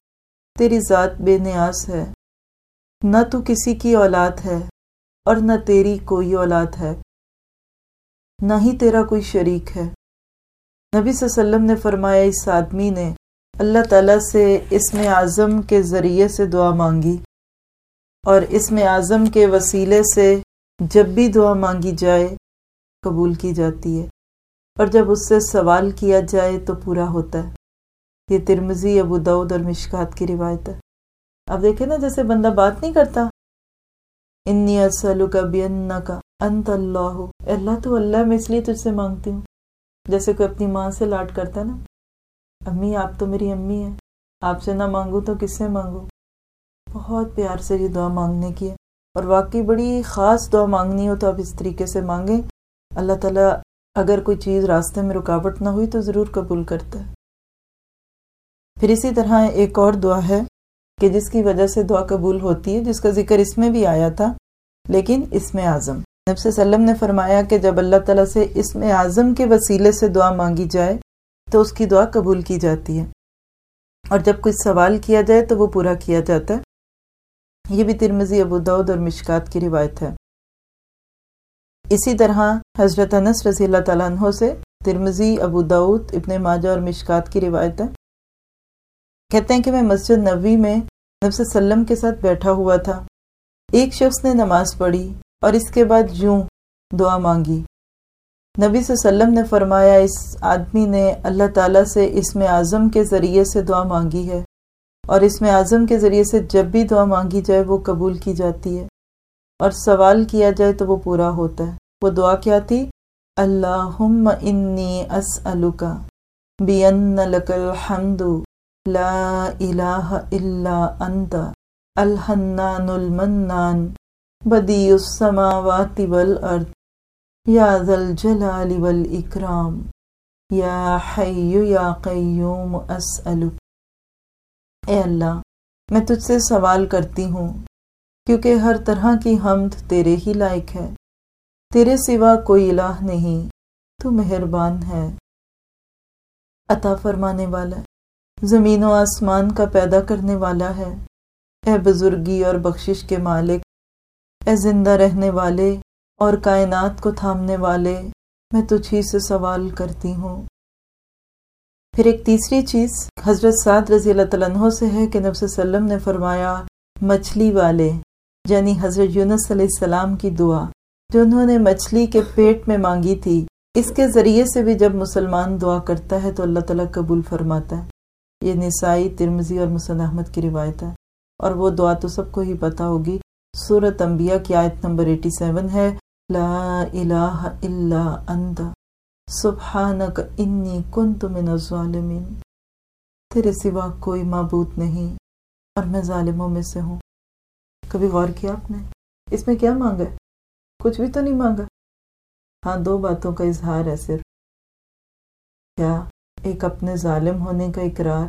تیری ذات بے نیاز ہے۔ نہ تو کسی کی اولاد ہے اور نہ تیری کوئی اولاد ہے۔ نہ ہی تیرا کوئی شریک ہے۔ نبی صلی اللہ علیہ وسلم نے فرمایا، اس آدمی نے اللہ تعالیٰ سے اسم اعظم کے ذریعے سے دعا مانگی اور اسم اعظم کے وسیلے سے جب بھی دعا مانگی جائے، قبول کی جاتی ہے۔ اور جب اس سے سوال کیا جائے تو پورا ہوتا ہے۔ یہ ترمزی ابو دعود اور مشکات کی روایت ہے۔ اب دیکھیں نا، جیسے بندہ بات نہیں کرتا۔ انی اسلو کا کا انت اللہ اللہ، تو اللہ میں اس لیے تجھ سے مانگتی ہوں۔ جیسے کوئی اپنی ماں سے لاٹ کرتا ہے نا۔ امی، آپ تو میری امی ہیں۔ آپ سے نہ مانگو تو کس سے مانگو بہت پیار سے یہ دعا مانگنے کی ہے۔ اور واقعی بڑی خاص دعا مانگنی ہو تو آپ اس طریقے سے مانگیں۔ اللہ تعالیٰ اگر کوئی چیز راستے میں رکاوٹ نہ ہوئی تو ضرور قبول کرتا ہے۔ پھر اسی طرح ایک اور دعا ہے کہ جس کی وجہ سے دعا قبول ہوتی ہے، جس کا ذکر اس میں بھی آیا تھا، لیکن اس میں اعظم نب وسلم نے فرمایا کہ جب اللہ تعالیٰ سے اس میں اعظم کے وسیلے سے دعا مانگی جائے، تو اس کی دعا قبول کی جاتی ہے۔ اور جب کوئی سوال کیا جائے، تو وہ پورا کیا جاتا ہے۔ یہ بھی ترمزی ابو دعود اور مشکات کی روایت ہے۔ اسی طرح حضرت انس رضی اللہ تعالیٰ عنہ سے ترمزی ابو دعود ابن ماجہ اور مشکات کی روایت ہے۔ کہتے ہیں کہ میں مسجد نبوی میں نفس سلم کے ساتھ بیٹھا ہوا تھا۔ ایک شخص نے نماز پڑھی اور اس کے بعد یوں دعا مانگی۔ نبی صلی اللہ علیہ وسلم نے فرمایا، اس آدمی نے اللہ تعالیٰ سے اس میں اعظم کے ذریعے سے دعا مانگی ہے۔ اور اس میں اعظم کے ذریعے سے جب بھی دعا مانگی جائے، وہ قبول کی جاتی ہے۔ اور سوال کیا جائے تو وہ پورا ہوتا ہے۔ وہ دعا کیا تھی؟ اللہم انی اسألکا بین لک الحمد لا الہ الا انت الحنان المنان بدیع السماوات والارض یا ذا الجلال والاکرام یا حی یا قیوم اسألک اے اللہ، میں تجھ سے سوال کرتی ہوں، کیونکہ ہر طرح کی حمد تیرے ہی لائق ہے۔ تیرے سوا کوئی الہ نہیں، تو مہربان ہے۔ عطا فرمانے والا، زمین و آسمان کا پیدا کرنے والا ہے۔ اے بزرگی اور بخشش کے مالک، اے زندہ رہنے والے اور کائنات کو تھامنے والے، میں تجھ ہی سے سوال کرتی ہوں۔ پھر ایک تیسری چیز، حضرت سعد رضی اللہ تعالیٰ عنہ سے ہے کہ نبی وسلم نے فرمایا، مچھلی والے یعنی حضرت یونس علیہ السلام کی دعا۔ جو انہوں نے مچھلی کے پیٹ میں مانگی تھی۔ اس کے ذریعے سے بھی جب مسلمان دعا کرتا ہے تو اللہ تعالیٰ قبول فرماتا ہے۔ یہ نسائی ترمزی اور مسن احمد کی روایت ہے۔ اور وہ دعا تو سب کو ہی پتا ہوگی۔ سورت انبیاء کی آیت نمبر 87 ہے۔ لا الہ الا انت۔ سبحانک انی کنت من الظالمین۔ تیرے سوا کوئی معبود نہیں۔ اور میں ظالموں میں سے ہوں۔ کبھی غور کیا آپ نے؟ اس میں کیا مانگا ہے؟ کچھ بھی تو نہیں مانگا۔ ہاں دو باتوں کا اظہار ہے صرف۔ کیا ایک اپنے ظالم ہونے کا اقرار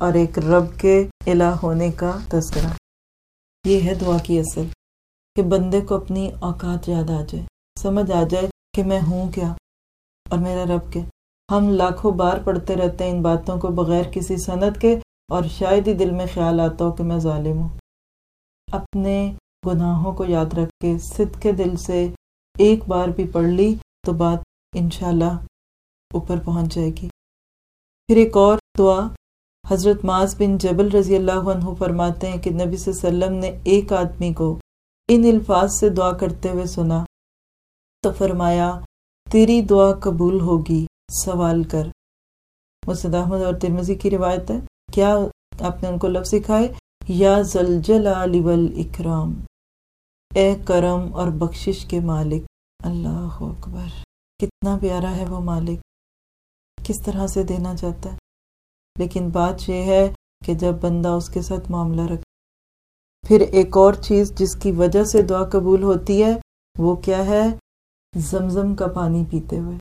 اور ایک رب کے الہ ہونے کا تذکرہ؟ یہ ہے دعا کی اصل، کہ بندے کو اپنی اوقات یاد آ جائے۔ سمجھ آ جائے کہ میں ہوں کیا اور میرا رب کے ہم لاکھوں بار پڑھتے رہتے ہیں ان باتوں کو بغیر کسی صنعت کے اور شاید ہی دل میں خیال آتا ہو کہ میں ظالم ہوں۔ اپنے گناہوں کو یاد رکھ کے صد کے دل سے ایک بار بھی پڑھ لی تو بات انشاءاللہ اوپر پہنچ جائے گی۔ پھر ایک اور دعا، حضرت معاذ بن جبل رضی اللہ عنہ فرماتے ہیں کہ نبی صلی اللہ علیہ وسلم نے ایک آدمی کو ان الفاظ سے دعا کرتے ہوئے سنا تو فرمایا، تیری دعا قبول ہوگی، سوال کر۔ مسد احمد اور ترمزی کی روایت ہے، کیا آپ نے ان کو لفظ سکھائے؟ یا زلجلال والاکرام۔ اے کرم اور بخشش کے مالک۔ اللہ اکبر۔ کتنا پیارا ہے وہ مالک۔ کس طرح سے دینا چاہتا ہے۔ لیکن بات یہ ہے کہ جب بندہ اس کے ساتھ معاملہ رکھے پھر ایک اور چیز جس کی وجہ سے دعا قبول ہوتی ہے، وہ کیا ہے؟ زمزم کا پانی پیتے ہوئے۔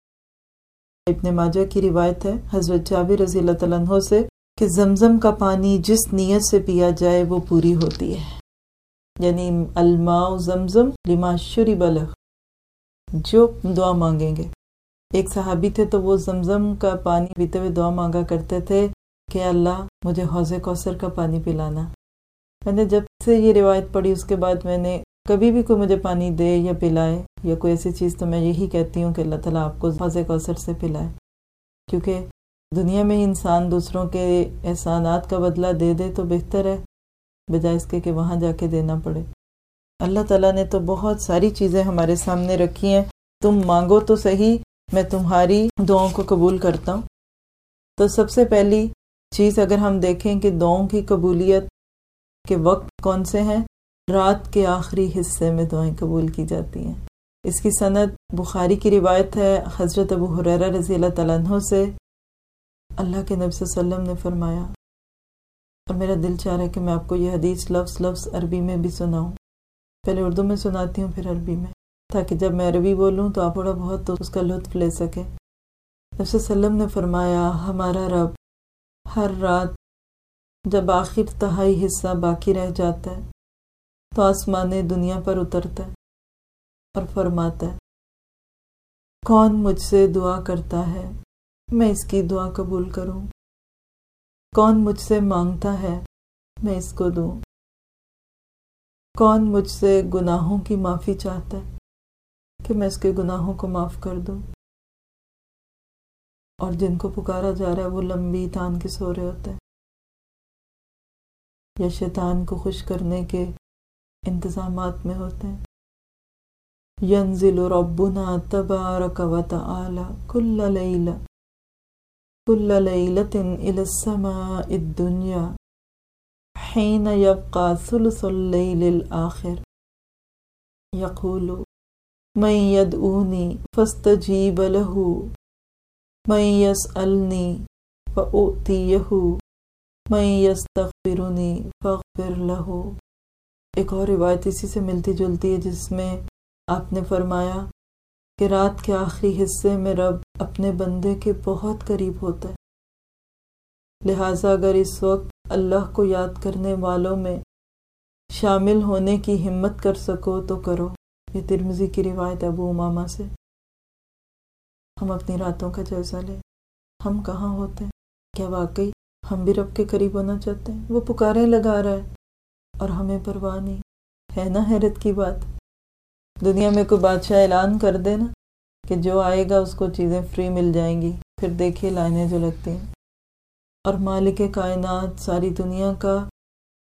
ابن ماجہ کی روایت ہے، حضرت جابر رضی اللہ تعالیٰ عنہ سے کہ زمزم کا پانی جس نیت سے پیا جائے وہ پوری ہوتی ہے۔ یعنی الماء زمزم لما شری بلغ جو دعا مانگیں گے۔ ایک صحابی تھے تو وہ زمزم کا پانی پیتے ہوئے دعا مانگا کرتے تھے کہ اللہ مجھے حوض کوثر کا پانی پلانا۔ میں نے جب سے یہ روایت پڑھی، اس کے بعد میں نے کبھی بھی کوئی مجھے پانی دے یا پلائے یا کوئی ایسی چیز، تو میں یہی کہتی ہوں کہ اللہ تعالیٰ آپ کو حوض کوثر سے پلائے۔ کیونکہ دنیا میں انسان دوسروں کے احسانات کا بدلہ دے دے تو بہتر ہے۔ بجائے اس کے کہ وہاں جا کے دینا پڑے۔ اللہ تعالیٰ نے تو بہت ساری چیزیں ہمارے سامنے رکھی ہیں۔ تم مانگو تو صحیح، میں تمہاری دعاؤں کو قبول کرتا ہوں۔ تو سب سے پہلی چیز اگر ہم دیکھیں کہ دعاؤں کی قبولیت کے وقت کون سے ہیں، رات کے آخری حصے میں دعائیں قبول کی جاتی ہیں۔ اس کی صنعت بخاری کی روایت ہے، حضرت ابو حریرہ رضی اللہ تعالیٰ عنہ سے۔ اللہ کے نبی صلی اللہ علیہ وسلم نے فرمایا اور میرا دل چاہ رہا ہے کہ میں آپ کو یہ حدیث لفظ لفظ عربی میں بھی سناؤں۔ پہلے اردو میں سناتی ہوں، پھر عربی میں، تاکہ جب میں عربی بولوں تو آپ تھوڑا بہت تو اس کا لطف لے سکیں۔ نبی وسلم نے فرمایا، ہمارا رب ہر رات جب آخر تہائی حصہ باقی رہ جاتا ہے تو آسمان دنیا پر اترتا ہے اور فرماتا ہے، کون مجھ سے دعا کرتا ہے؟ میں اس کی دعا قبول کروں۔ کون مجھ سے مانگتا ہے، میں اس کو دوں۔ کون مجھ سے گناہوں کی معافی چاہتا ہے کہ میں اس کے گناہوں کو معاف کر دوں؟ اور جن کو پکارا جا رہا ہے، وہ لمبی تان کے سو رہے ہوتے ہیں۔ یا شیطان کو خوش کرنے کے انتظامات میں ہوتے ہیں۔ ینزل ربنا تبارک و تعالی کل لیلہ۔ کل لیلت الى السماء الدنیا حین یبقى ثلث اللیل الاخر یقول من یدعونی فاستجیب له. من یسألنی فأؤتیہ من یستغفرنی فاغفر له. ایک اور روایت اسی سے ملتی جلتی ہے جس میں آپ نے فرمایا کہ رات کے آخری حصے میں رب اپنے بندے کے بہت قریب ہوتا ہے۔ لہٰذا اگر اس وقت اللہ کو یاد کرنے والوں میں شامل ہونے کی ہمت کر سکو تو کرو۔ یہ ترمزی کی روایت ابو امامہ سے۔ ہم اپنی راتوں کا جائزہ لیں۔ ہم کہاں ہوتے ہیں؟ کیا واقعی ہم بھی رب کے قریب ہونا چاہتے ہیں؟ وہ پکاریں لگا رہا ہے اور ہمیں پرواہ نہیں۔ ہے نا حیرت کی بات۔ دنیا میں کوئی بادشاہ اعلان کر دے نا کہ جو آئے گا اس کو چیزیں فری مل جائیں گی۔ پھر دیکھیے لائنیں جو لگتی ہیں۔ اور مالک کائنات ساری دنیا کا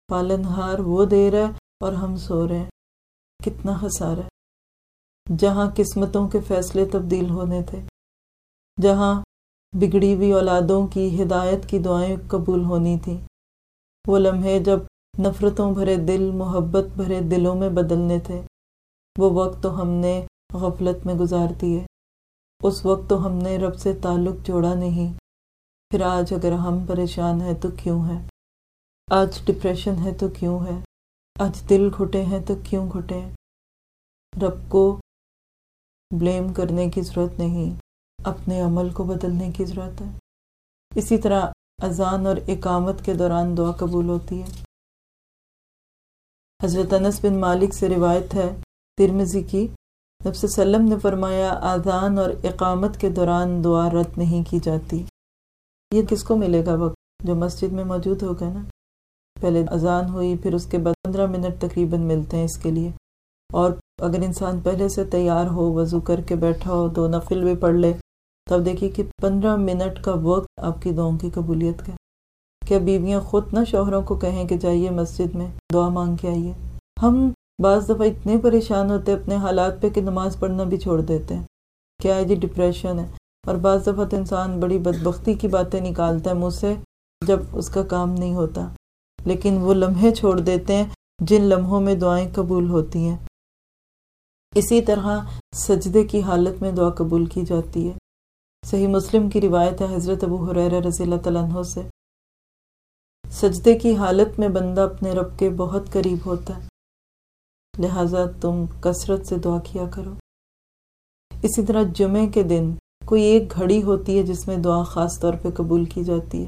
پالن ہار وہ دے رہا ہے اور ہم سو رہے ہیں۔ کتنا خسارہ ہے۔ جہاں قسمتوں کے فیصلے تبدیل ہونے تھے، جہاں بگڑی ہوئی اولادوں کی ہدایت کی دعائیں قبول ہونی تھیں، وہ لمحے جب نفرتوں بھرے دل، محبت بھرے دلوں میں بدلنے تھے۔ وہ وقت تو ہم نے غفلت میں گزار دیے۔ اس وقت تو ہم نے رب سے تعلق جوڑا نہیں۔ پھر آج اگر ہم پریشان ہیں تو کیوں ہے آج ڈپریشن ہے تو کیوں ہے آج دل گھٹے ہیں تو کیوں گھٹے؟ ہیں رب کو بلیم کرنے کی ضرورت نہیں، اپنے عمل کو بدلنے کی ضرورت ہے۔ اسی طرح اذان اور اقامت کے دوران دعا قبول ہوتی ہے۔ حضرت انس بن مالک سے روایت ہے ترمزی کی۔ نب سے وسلم نے فرمایا اذان اور اقامت کے دوران دعا رد نہیں کی جاتی۔ یہ کس کو ملے گا وقت؟ جو مسجد میں موجود ہوگا نا۔ پہلے اذان ہوئی، پھر اس کے بعد پندرہ منٹ تقریباً ملتے ہیں اس کے لیے۔ اور اگر انسان پہلے سے تیار ہو، وضو کر کے بیٹھا ہو، دو نفل بھی پڑھ لے تب دیکھیے کہ پندرہ منٹ کا وقت آپ کی دعاؤں کی قبولیت کا۔ کیا بیویاں خود نہ شوہروں کو کہیں کہ جائیے مسجد میں، دعا مانگ کے آئیے۔ ہم بعض دفعہ اتنے پریشان ہوتے اپنے حالات پہ کہ نماز پڑھنا بھی چھوڑ دیتے ہیں۔ کیا ہے جی ڈپریشن ہے۔ اور بعض دفعہ تو انسان بڑی بدبختی کی باتیں نکالتا ہے، منہ سے جب اس کا کام نہیں ہوتا۔ لیکن وہ لمحے چھوڑ دیتے ہیں جن لمحوں میں دعائیں قبول ہوتی ہیں۔ اسی طرح سجدے کی حالت میں دعا قبول کی جاتی ہے۔ صحیح مسلم کی روایت ہے حضرت ابو حریر رضی اللہ تعالیٰ عنہ سے۔ سجدے کی حالت میں بندہ اپنے رب کے بہت قریب ہوتا ہے۔ لہٰذا تم کثرت سے دعا کیا کرو۔ اسی طرح جمعے کے دن کوئی ایک گھڑی ہوتی ہے جس میں دعا خاص طور پہ قبول کی جاتی ہے۔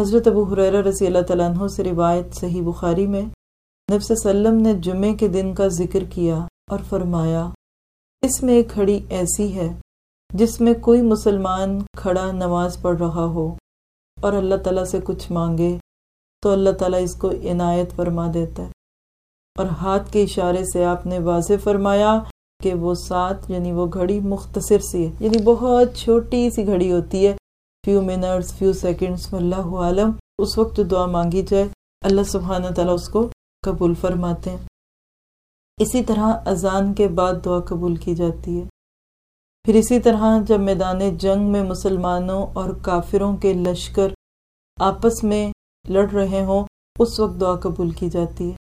حضرت ابو حریر رضی اللہ تعالیٰ عنہ سے روایت صحیح بخاری میں نفس وسلم نے جمعے کے دن کا ذکر کیا اور فرمایا، اس میں ایک گھڑی ایسی ہے جس میں کوئی مسلمان کھڑا نماز پڑھ رہا ہو اور اللہ تعالیٰ سے کچھ مانگے تو اللہ تعالیٰ اس کو عنایت فرما دیتا ہے۔ اور ہاتھ کے اشارے سے آپ نے واضح فرمایا کہ وہ ساتھ یعنی وہ گھڑی مختصر سی ہے۔ یعنی بہت چھوٹی سی گھڑی ہوتی ہے۔ فیو منٹس فیو سیکنڈس اللہ عالم۔ اس وقت جو دعا مانگی جائے۔ اللہ سبحانہ تعالیٰ اس کو قبول فرماتے ہیں۔ اسی طرح اذان کے بعد دعا قبول کی جاتی ہے۔ پھر اسی طرح جب میدان جنگ میں مسلمانوں اور کافروں کے لشکر آپس میں لڑ رہے ہوں، اس وقت دعا قبول کی جاتی ہے۔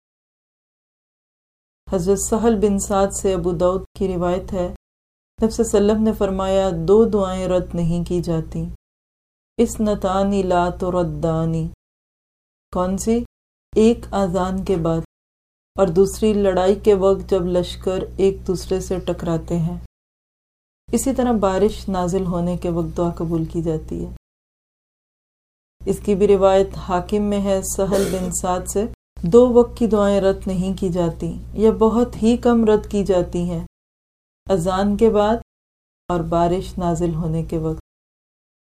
حضرت سہل بن سعد سے ابو دعود کی روایت ہے۔ نفس وسلم نے فرمایا، دو دعائیں رد نہیں کی جاتی۔ اس نتانی لا تو ردانی کون سی؟ ایک آزان کے بعد۔ اور دوسری، لڑائی کے وقت جب لشکر ایک دوسرے سے ٹکراتے ہیں۔ اسی طرح بارش نازل ہونے کے وقت دعا قبول کی جاتی ہے۔ اس کی بھی روایت حاکم میں ہے، سہل بن سعد سے۔ دو وقت کی دعائیں رد نہیں کی جاتی یا بہت ہی کم رد کی جاتی ہیں۔ اذان کے بعد اور بارش نازل ہونے کے وقت۔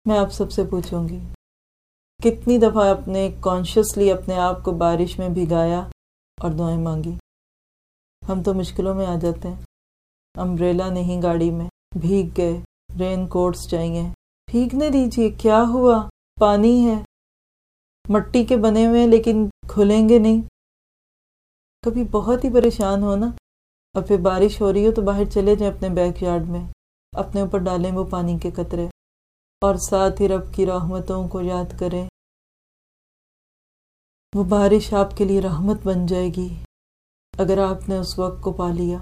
میں آپ سب سے پوچھوں گی، کتنی دفعہ اپنے کانشیسلی اپنے آپ کو بارش میں بھگایا اور دعائیں مانگی؟ ہم تو مشکلوں میں آ جاتے ہیں۔ امبریلا نہیں گاڑی میں۔ بھیگ گئے۔ رین کوٹس چاہیے۔ بھیگنے دیجیے کیا ہوا؟ پانی ہے۔ مٹی کے بنے ہوئے لیکن کھلیں گے نہیں۔ کبھی بہت ہی پریشان ہو نا۔ اور پھر بارش ہو رہی ہو تو باہر چلے جائیں اپنے بیک یارڈ میں۔ اپنے اوپر ڈالیں وہ پانی کے قطرے۔ اور ساتھ ہی رب کی رحمتوں کو یاد کریں۔ وہ بارش آپ کے لیے رحمت بن جائے گی۔ اگر آپ نے اس وقت کو پا لیا۔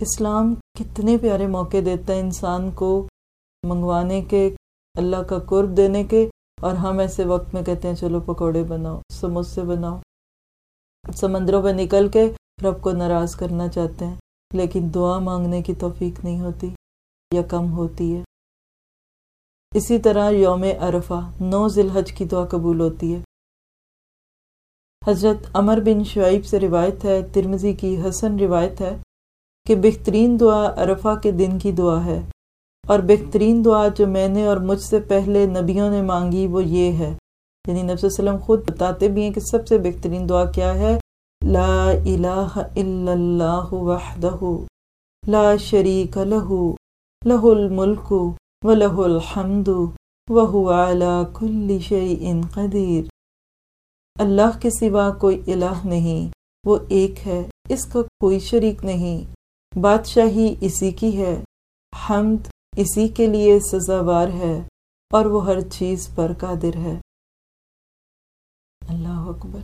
اسلام کتنے پیارے موقع دیتا ہے انسان کو منگوانے کے، اللہ کا قرب دینے کے۔ اور ہم ایسے وقت میں کہتے ہیں، چلو پکوڑے بناؤ، سموسے بناؤ۔ سمندروں پہ نکل کے رب کو ناراض کرنا چاہتے ہیں، لیکن دعا مانگنے کی توفیق نہیں ہوتی یا کم ہوتی ہے۔ اسی طرح یوم عرفہ، نو ذی الحج کی دعا قبول ہوتی ہے۔ حضرت عمر بن شعیب سے روایت ہے ترمزی کی حسن روایت ہے کہ بہترین دعا عرفہ کے دن کی دعا ہے۔ اور بہترین دعا جو میں نے اور مجھ سے پہلے نبیوں نے مانگی وہ یہ ہے۔ یعنی نبی وسلم خود بتاتے بھی ہیں کہ سب سے بہترین دعا کیا ہے؟ لا الہ الا اللہ وحدہ، لا شریک لہ لہ الملک و لہ الحمد وہو علی کل شیء قدیر۔ اللہ کے سوا کوئی الہ نہیں، وہ ایک ہے، اس کا کوئی شریک نہیں۔ بادشاہی اسی کی ہے۔ حمد اسی کے لیے سزاوار ہے اور وہ ہر چیز پر قادر ہے۔ اللہ اکبر۔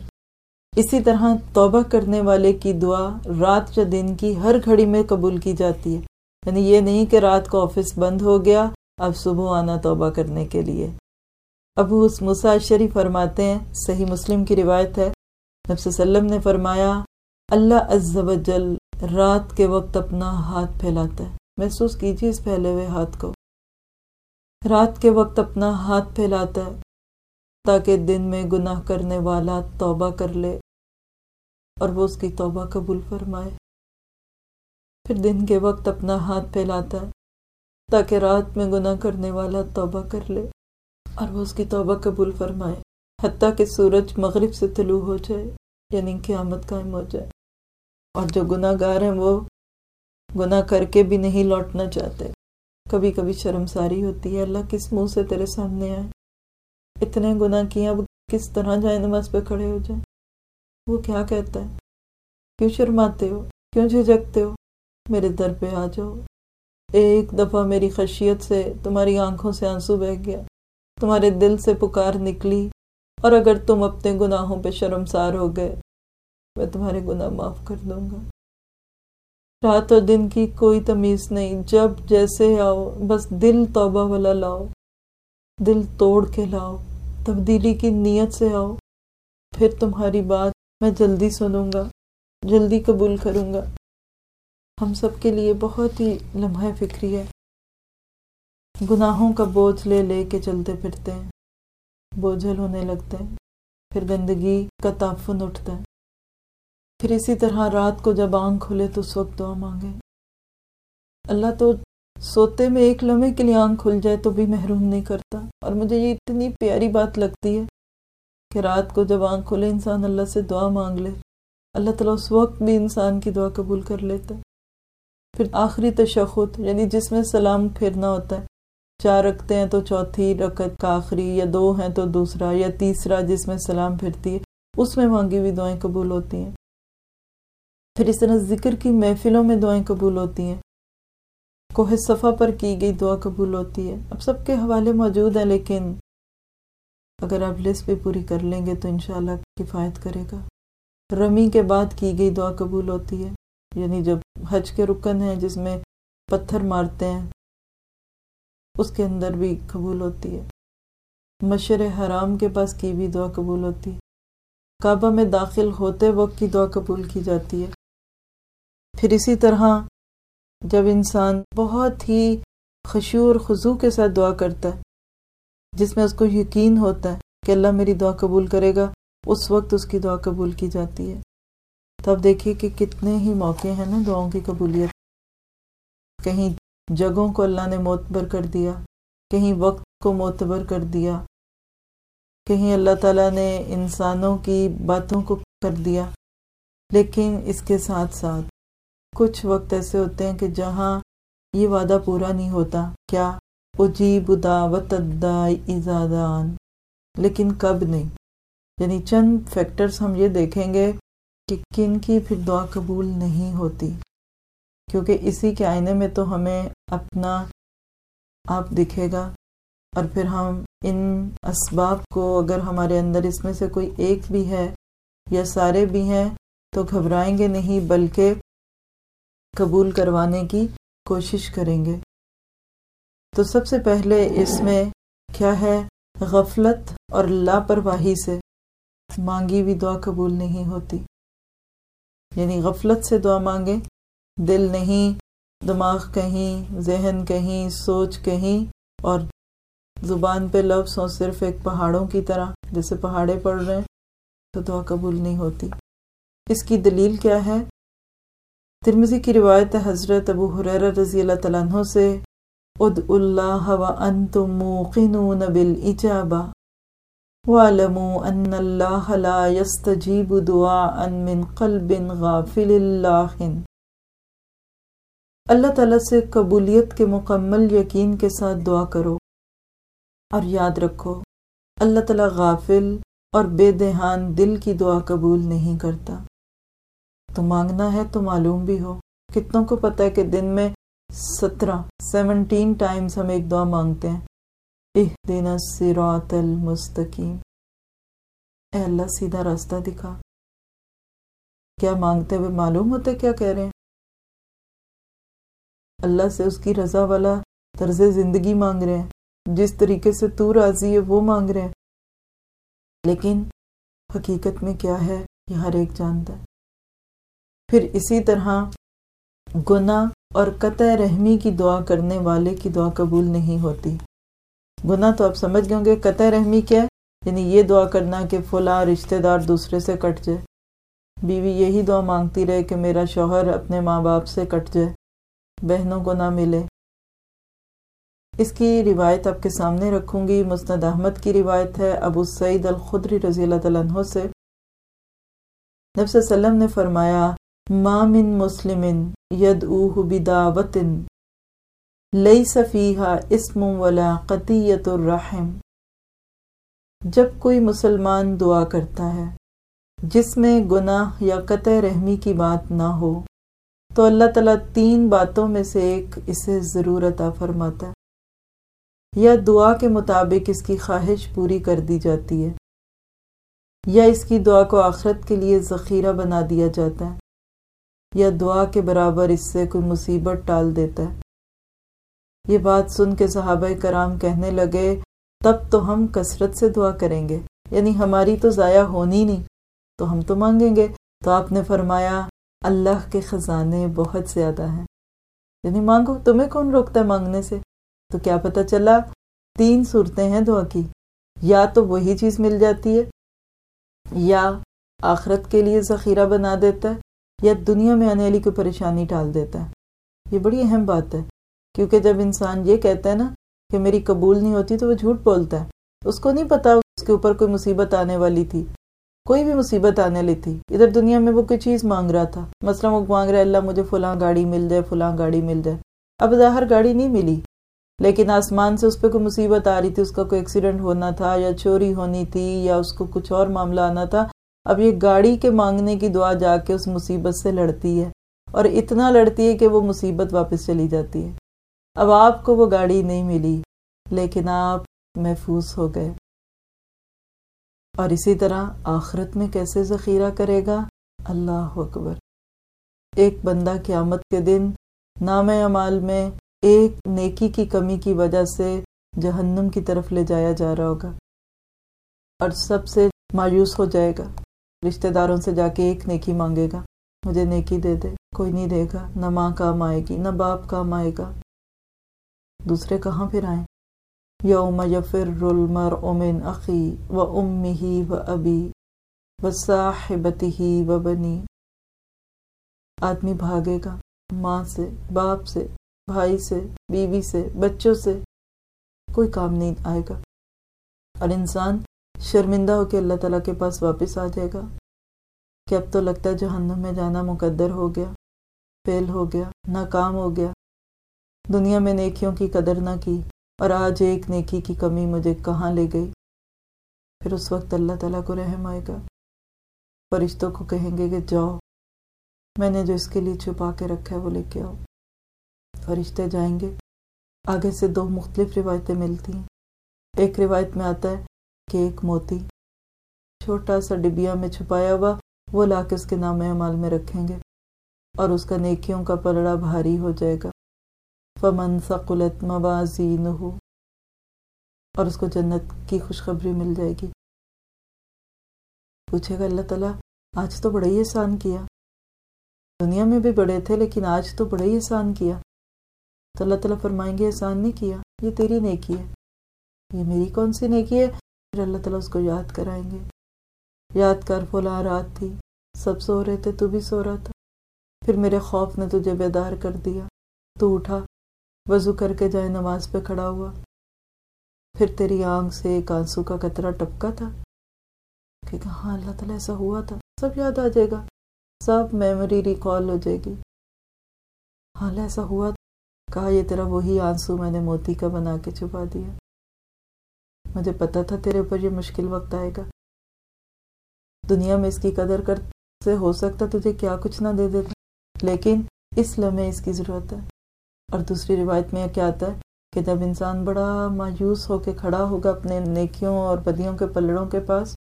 اسی طرح توبہ کرنے والے کی دعا رات یا دن کی ہر گھڑی میں قبول کی جاتی ہے۔ یعنی یہ نہیں کہ رات کو آفس بند ہو گیا اب صبح آنا توبہ کرنے کے لیے۔ ابو اس مساشری فرماتے ہیں، صحیح مسلم کی روایت ہے۔ نبی وسلم نے فرمایا، اللہ عز و جل رات کے وقت اپنا ہاتھ پھیلاتا ہے۔ محسوس کیجیے اس پھیلے ہوئے ہاتھ کو۔ رات کے وقت اپنا ہاتھ پھیلاتا ہے، تاکہ دن میں گناہ کرنے والا توبہ کر لے اور وہ اس کی توبہ قبول فرمائے۔ پھر دن کے وقت اپنا ہاتھ پھیلاتا ہے، تاکہ رات میں گناہ کرنے والا توبہ کر لے اور وہ اس کی توبہ قبول فرمائے۔ حتیٰ کہ سورج مغرب سے طلوع ہو جائے یعنی قیامت قائم ہو جائے۔ اور جو گناہ گار ہیں وہ گناہ کر کے بھی نہیں لوٹنا چاہتے۔ کبھی کبھی شرم ساری ہوتی ہے۔ اللہ کس منہ سے تیرے سامنے آئے؟ اتنے گناہ کیے اب کس طرح جائیں نماز پہ کھڑے ہو جائیں وہ کیا کہتا ہے؟ کیوں شرماتے ہو؟ کیوں جھجکتے ہو؟ میرے در پہ آ جاؤ۔ ایک دفعہ میری خشیت سے تمہاری آنکھوں سے آنسو بہ گیا۔ تمہارے دل سے پکار نکلی۔ اور اگر تم اپنے گناہوں پہ شرمسار ہو گئے، میں تمہارے گناہ معاف کر دوں گا۔ رات اور دن کی کوئی تمیز نہیں۔ جب جیسے آؤ، بس دل توبہ والا لاؤ، دل توڑ کے لاؤ، تبدیلی کی نیت سے آؤ۔ پھر تمہاری بات میں جلدی سنوں گا، جلدی قبول کروں گا۔ ہم سب کے لیے بہت ہی لمحہ فکری ہے۔ گناہوں کا بوجھ لے لے کے چلتے پھرتے ہیں۔ بوجھل ہونے لگتے ہیں۔ پھر گندگی کا تعفن اٹھتا ہے۔ پھر اسی طرح رات کو جب آنکھ کھلے تو اس وقت دعا مانگے۔ اللہ تو سوتے میں ایک لمحے کے لیے آنکھ کھل جائے تو بھی محروم نہیں کرتا۔ اور مجھے یہ اتنی پیاری بات لگتی ہے کہ رات کو جب آنکھ کھلے انسان اللہ سے دعا مانگ لے۔ اللہ تعالیٰ اس وقت بھی انسان کی دعا قبول کر لیتا ہے۔ پھر آخری تشخط یعنی جس میں سلام پھرنا ہوتا ہے۔ چار رکھتے ہیں تو چوتھی رکت کا آخری، یا دو ہیں تو دوسرا، یا تیسرا جس میں سلام پھرتی ہے، اس میں مانگی ہوئی دعائیں قبول ہوتی ہیں۔ پھر اس طرح ذکر کی محفلوں میں دعائیں قبول ہوتی ہیں۔ کوہ صفا پر کی گئی دعا قبول ہوتی ہے۔ اب سب کے حوالے موجود ہیں لیکن اگر آپ لسٹ بھی پوری کر لیں گے تو انشاءاللہ کفایت کرے گا۔ رمی کے بعد کی گئی دعا قبول ہوتی ہے۔ یعنی جب حج کے رکن ہیں جس میں پتھر مارتے ہیں، اس کے اندر بھی قبول ہوتی ہے۔ مشر حرام کے پاس کی بھی دعا قبول ہوتی ہے۔ کعبہ میں داخل ہوتے وقت کی دعا قبول کی جاتی ہے۔ پھر اسی طرح جب انسان بہت ہی خشو اور خضو کے ساتھ دعا کرتا ہے، جس میں اس کو یقین ہوتا ہے کہ اللہ میری دعا قبول کرے گا، اس وقت اس کی دعا قبول کی جاتی ہے۔ تو دیکھیے کہ کتنے ہی موقع ہیں نا دعاؤں کی قبولیت۔ کہیں جگہوں کو اللہ نے معتبر کر دیا، کہیں وقت کو معتبر کر دیا، کہیں اللہ تعالیٰ نے انسانوں کی باتوں کو کر دیا، لیکن اس کے ساتھ ساتھ کچھ وقت ایسے ہوتے ہیں کہ جہاں یہ وعدہ پورا نہیں ہوتا، کیا؟ اجیب دعوت ایزادان لیکن کب نہیں۔ یعنی چند فیکٹرز ہم یہ دیکھیں گے کہ کن کی پھر دعا قبول نہیں ہوتی۔ کیونکہ اسی کے آئینے میں تو ہمیں اپنا آپ دکھے گا۔ اور پھر ہم ان اسباب کو اگر ہمارے اندر اس میں سے کوئی ایک بھی ہے یا سارے بھی ہیں تو گھبرائیں گے نہیں، بلکہ قبول کروانے کی کوشش کریں گے۔ تو سب سے پہلے اس میں کیا ہے؟ غفلت اور لاپرواہی سے مانگی بھی دعا قبول نہیں ہوتی۔ یعنی غفلت سے دعا مانگے دل نہیں، دماغ کہیں، ذہن کہیں، سوچ کہیں اور زبان پہ لفظ ہوں صرف ایک پہاڑوں کی طرح۔ جیسے پہاڑے پڑ رہے ہیں تو دعا قبول نہیں ہوتی۔ اس کی دلیل کیا ہے؟ ترمزی کی روایت حضرت ابو حریر رضی اللہ تعالیٰ عنہ سے اد اللہ و انتم موقنون بالاجابہ وعلموا ان اللہ لا يستجیب دعاء من قلب غافل اللہ اللہ تعالیٰ سے قبولیت کے مکمل یقین کے ساتھ دعا کرو۔ اور یاد رکھو، اللہ تعالیٰ غافل اور بے دہان دل کی دعا قبول نہیں کرتا۔ تو مانگنا ہے تو معلوم بھی ہو۔ کتنوں کو پتہ ہے کہ دن میں سترہ، سیونٹین ٹائمز ہم ایک دعا مانگتے ہیں۔ اہ دن المستقیم۔ اے اللہ، سیدھا راستہ دکھا۔ کیا مانگتے ہوئے معلوم ہوتا کیا کہہ رہے ہیں؟ اللہ سے اس کی رضا والا طرز زندگی مانگ رہے ہیں۔ جس طریقے سے تو راضی ہے وہ مانگ رہے ہیں۔ لیکن حقیقت میں کیا ہے؟ یہ ہر ایک جانتا ہے۔ پھر اسی طرح گناہ اور قطع رحمی کی دعا کرنے والے کی دعا قبول نہیں ہوتی۔ گناہ تو آپ سمجھ گئے ہوں گے، قطع رحمی کیا ہے؟ یعنی یہ دعا کرنا کہ فلاں رشتہ دار دوسرے سے کٹ جائے۔ بیوی یہی دعا مانگتی رہے کہ میرا شوہر اپنے ماں باپ سے کٹ جائے، بہنوں کو نہ ملے۔ اس کی روایت آپ کے سامنے رکھوں گی۔ مستد احمد کی روایت ہے، ابو سعید الخدری رضی اللہ تعالیٰ عنہ سے۔ نفس وسلم نے فرمایا ما من مسلم يدعوه بدعوت ليس فيها اسم ولا قطیت الرحم۔ جب کوئی مسلمان دعا کرتا ہے، جس میں گناہ یا قطع رحمی کی بات نہ ہو، تو اللہ تعالیٰ تین باتوں میں سے ایک اسے ضرور عطا فرماتا ہے۔ یا دعا کے مطابق اس کی خواہش پوری کر دی جاتی ہے، یا اس کی دعا کو آخرت کے لیے ذخیرہ بنا دیا جاتا ہے۔ یا دعا کے برابر اس سے کوئی مصیبت ٹال دیتا ہے۔ یہ بات سن کے صحابہ کرام کہنے لگے، تب تو ہم کثرت سے دعا کریں گے۔ یعنی ہماری تو ضائع ہونی نہیں، تو ہم تو مانگیں گے۔ تو آپ نے فرمایا، اللہ کے خزانے بہت زیادہ ہیں۔ یعنی مانگو، تمہیں کون روکتا ہے مانگنے سے؟ تو کیا پتہ چلا، تین صورتیں ہیں دعا کی۔ یا تو وہی چیز مل جاتی ہے، یا آخرت کے لیے ذخیرہ بنا دیتا ہے۔ یا دنیا میں آنے والی کوئی پریشانی ٹال دیتا ہے۔ یہ بڑی اہم بات ہے، کیونکہ جب انسان یہ کہتا ہے نا کہ میری قبول نہیں ہوتی تو وہ جھوٹ بولتا ہے۔ اس کو نہیں پتا اس کے اوپر کوئی مصیبت آنے والی تھی، کوئی بھی مصیبت آنے لی تھی۔ ادھر دنیا میں وہ کوئی چیز مانگ رہا تھا۔ مثلا وہ مانگ رہا اللہ مجھے فلاں گاڑی مل جائے، فلاں گاڑی مل جائے۔ اب ظاہر گاڑی نہیں ملی۔ لیکن آسمان سے اس پہ کوئی مصیبت آ رہی تھی، اس کا کوئی ایکسیڈنٹ ہونا تھا یا چوری ہونی تھی یا اس کو کچھ اور معاملہ آنا تھا اب یہ گاڑی کے مانگنے کی دعا جا کے اس مصیبت سے لڑتی ہے اور اتنا لڑتی ہے کہ وہ مصیبت واپس چلی جاتی ہے۔ اب آپ کو وہ گاڑی نہیں ملی، لیکن آپ محفوظ ہو گئے۔ اور اسی طرح آخرت میں کیسے ذخیرہ کرے گا؟ اللہ اکبر۔ ایک بندہ قیامت کے دن نام اعمال میں ایک نیکی کی کمی کی وجہ سے جہنم کی طرف لے جایا جا رہا ہوگا اور سب سے مایوس ہو جائے گا۔ رشتہ داروں سے جا کے ایک نیکی مانگے گا۔ مجھے نیکی دے دے۔ کوئی نہیں دے گا۔ نہ ماں کام آئے گی، نہ باپ کام آئے گا۔ دوسرے کہاں پھر آئیں؟ یوم یفر المرء من اخی و امه و ابی و صاحبته و بنی۔ آدمی بھاگے گا، ماں سے، باپ سے، بھائی سے، بیوی سے، بچوں سے۔ کوئی کام نہیں آئے گا۔ اور انسان شرمندہ ہو کے اللہ تعالیٰ کے پاس واپس آ جائے گا کہ اب تو لگتا ہے جہنم میں جانا مقدر ہو گیا، فیل ہو گیا، ناکام ہو گیا۔ دنیا میں نیکیوں کی قدر نہ کی اور آج ایک نیکی کی کمی مجھے کہاں لے گئی؟ پھر اس وقت اللہ تعالیٰ کو رحم آئے گا۔ فرشتوں کو کہیں گے کہ جاؤ، میں نے جو اس کے لیے چھپا کے رکھا ہے وہ لے کے آؤ۔ فرشتے جائیں گے۔ آگے سے دو مختلف روایتیں ملتی ہیں۔ ایک روایت میں آتا ہے کہ ایک موتی۔ چھوٹا سا ڈبیا میں چھپایا ہوا، وہ لا کے اس کے نام اعمال میں رکھیں گے۔ اور اس کا نیکیوں کا پلڑا بھاری ہو جائے گا۔ فمن ثقلت موازینہ اور اس کو جنت کی خوشخبری مل جائے گی۔ پوچھے گا اللہ تعالیٰ، آج تو بڑا ہی احسان کیا۔ دنیا میں بھی بڑے تھے، لیکن آج تو بڑا ہی احسان کیا۔ تو اللہ تعالیٰ فرمائیں گے، احسان نہیں کیا۔ یہ تیری نیکی ہے۔ یہ میری کون سی نیکی ہے؟ پھر اللہ تعالیٰ اس کو یاد کرائیں گے۔ یاد کر فلاں رات تھی، سب سو رہے تھے، تو بھی سو رہا تھا۔ پھر میرے خوف نے تجھے بیدار کر دیا۔ تو اٹھا، وضو کر کے جائے نماز پہ کھڑا ہوا۔ پھر تیری آنکھ سے ایک آنسو کا قطرہ ٹپکا تھا۔ کہ ہاں اللہ تعالیٰ ایسا ہوا تھا؟ سب یاد آ جائے گا۔ سب میموری ریکال ہو جائے گی۔ حال ایسا ہوا کہا، یہ تیرا وہی آنسو میں نے موتی کا بنا کے چھپا دیا۔ مجھے پتا تھا تیرے اوپر یہ مشکل وقت آئے گا۔ دنیا میں اس کی قدر کر سے ہو سکتا تجھے کیا کچھ نہ دے دیتا، لیکن اس لمحے اس کی ضرورت ہے۔ اور دوسری روایت میں کیا آتا ہے کہ جب انسان بڑا مایوس ہو کے کھڑا ہوگا اپنے نیکیوں اور بدیوں کے پلڑوں کے پاس،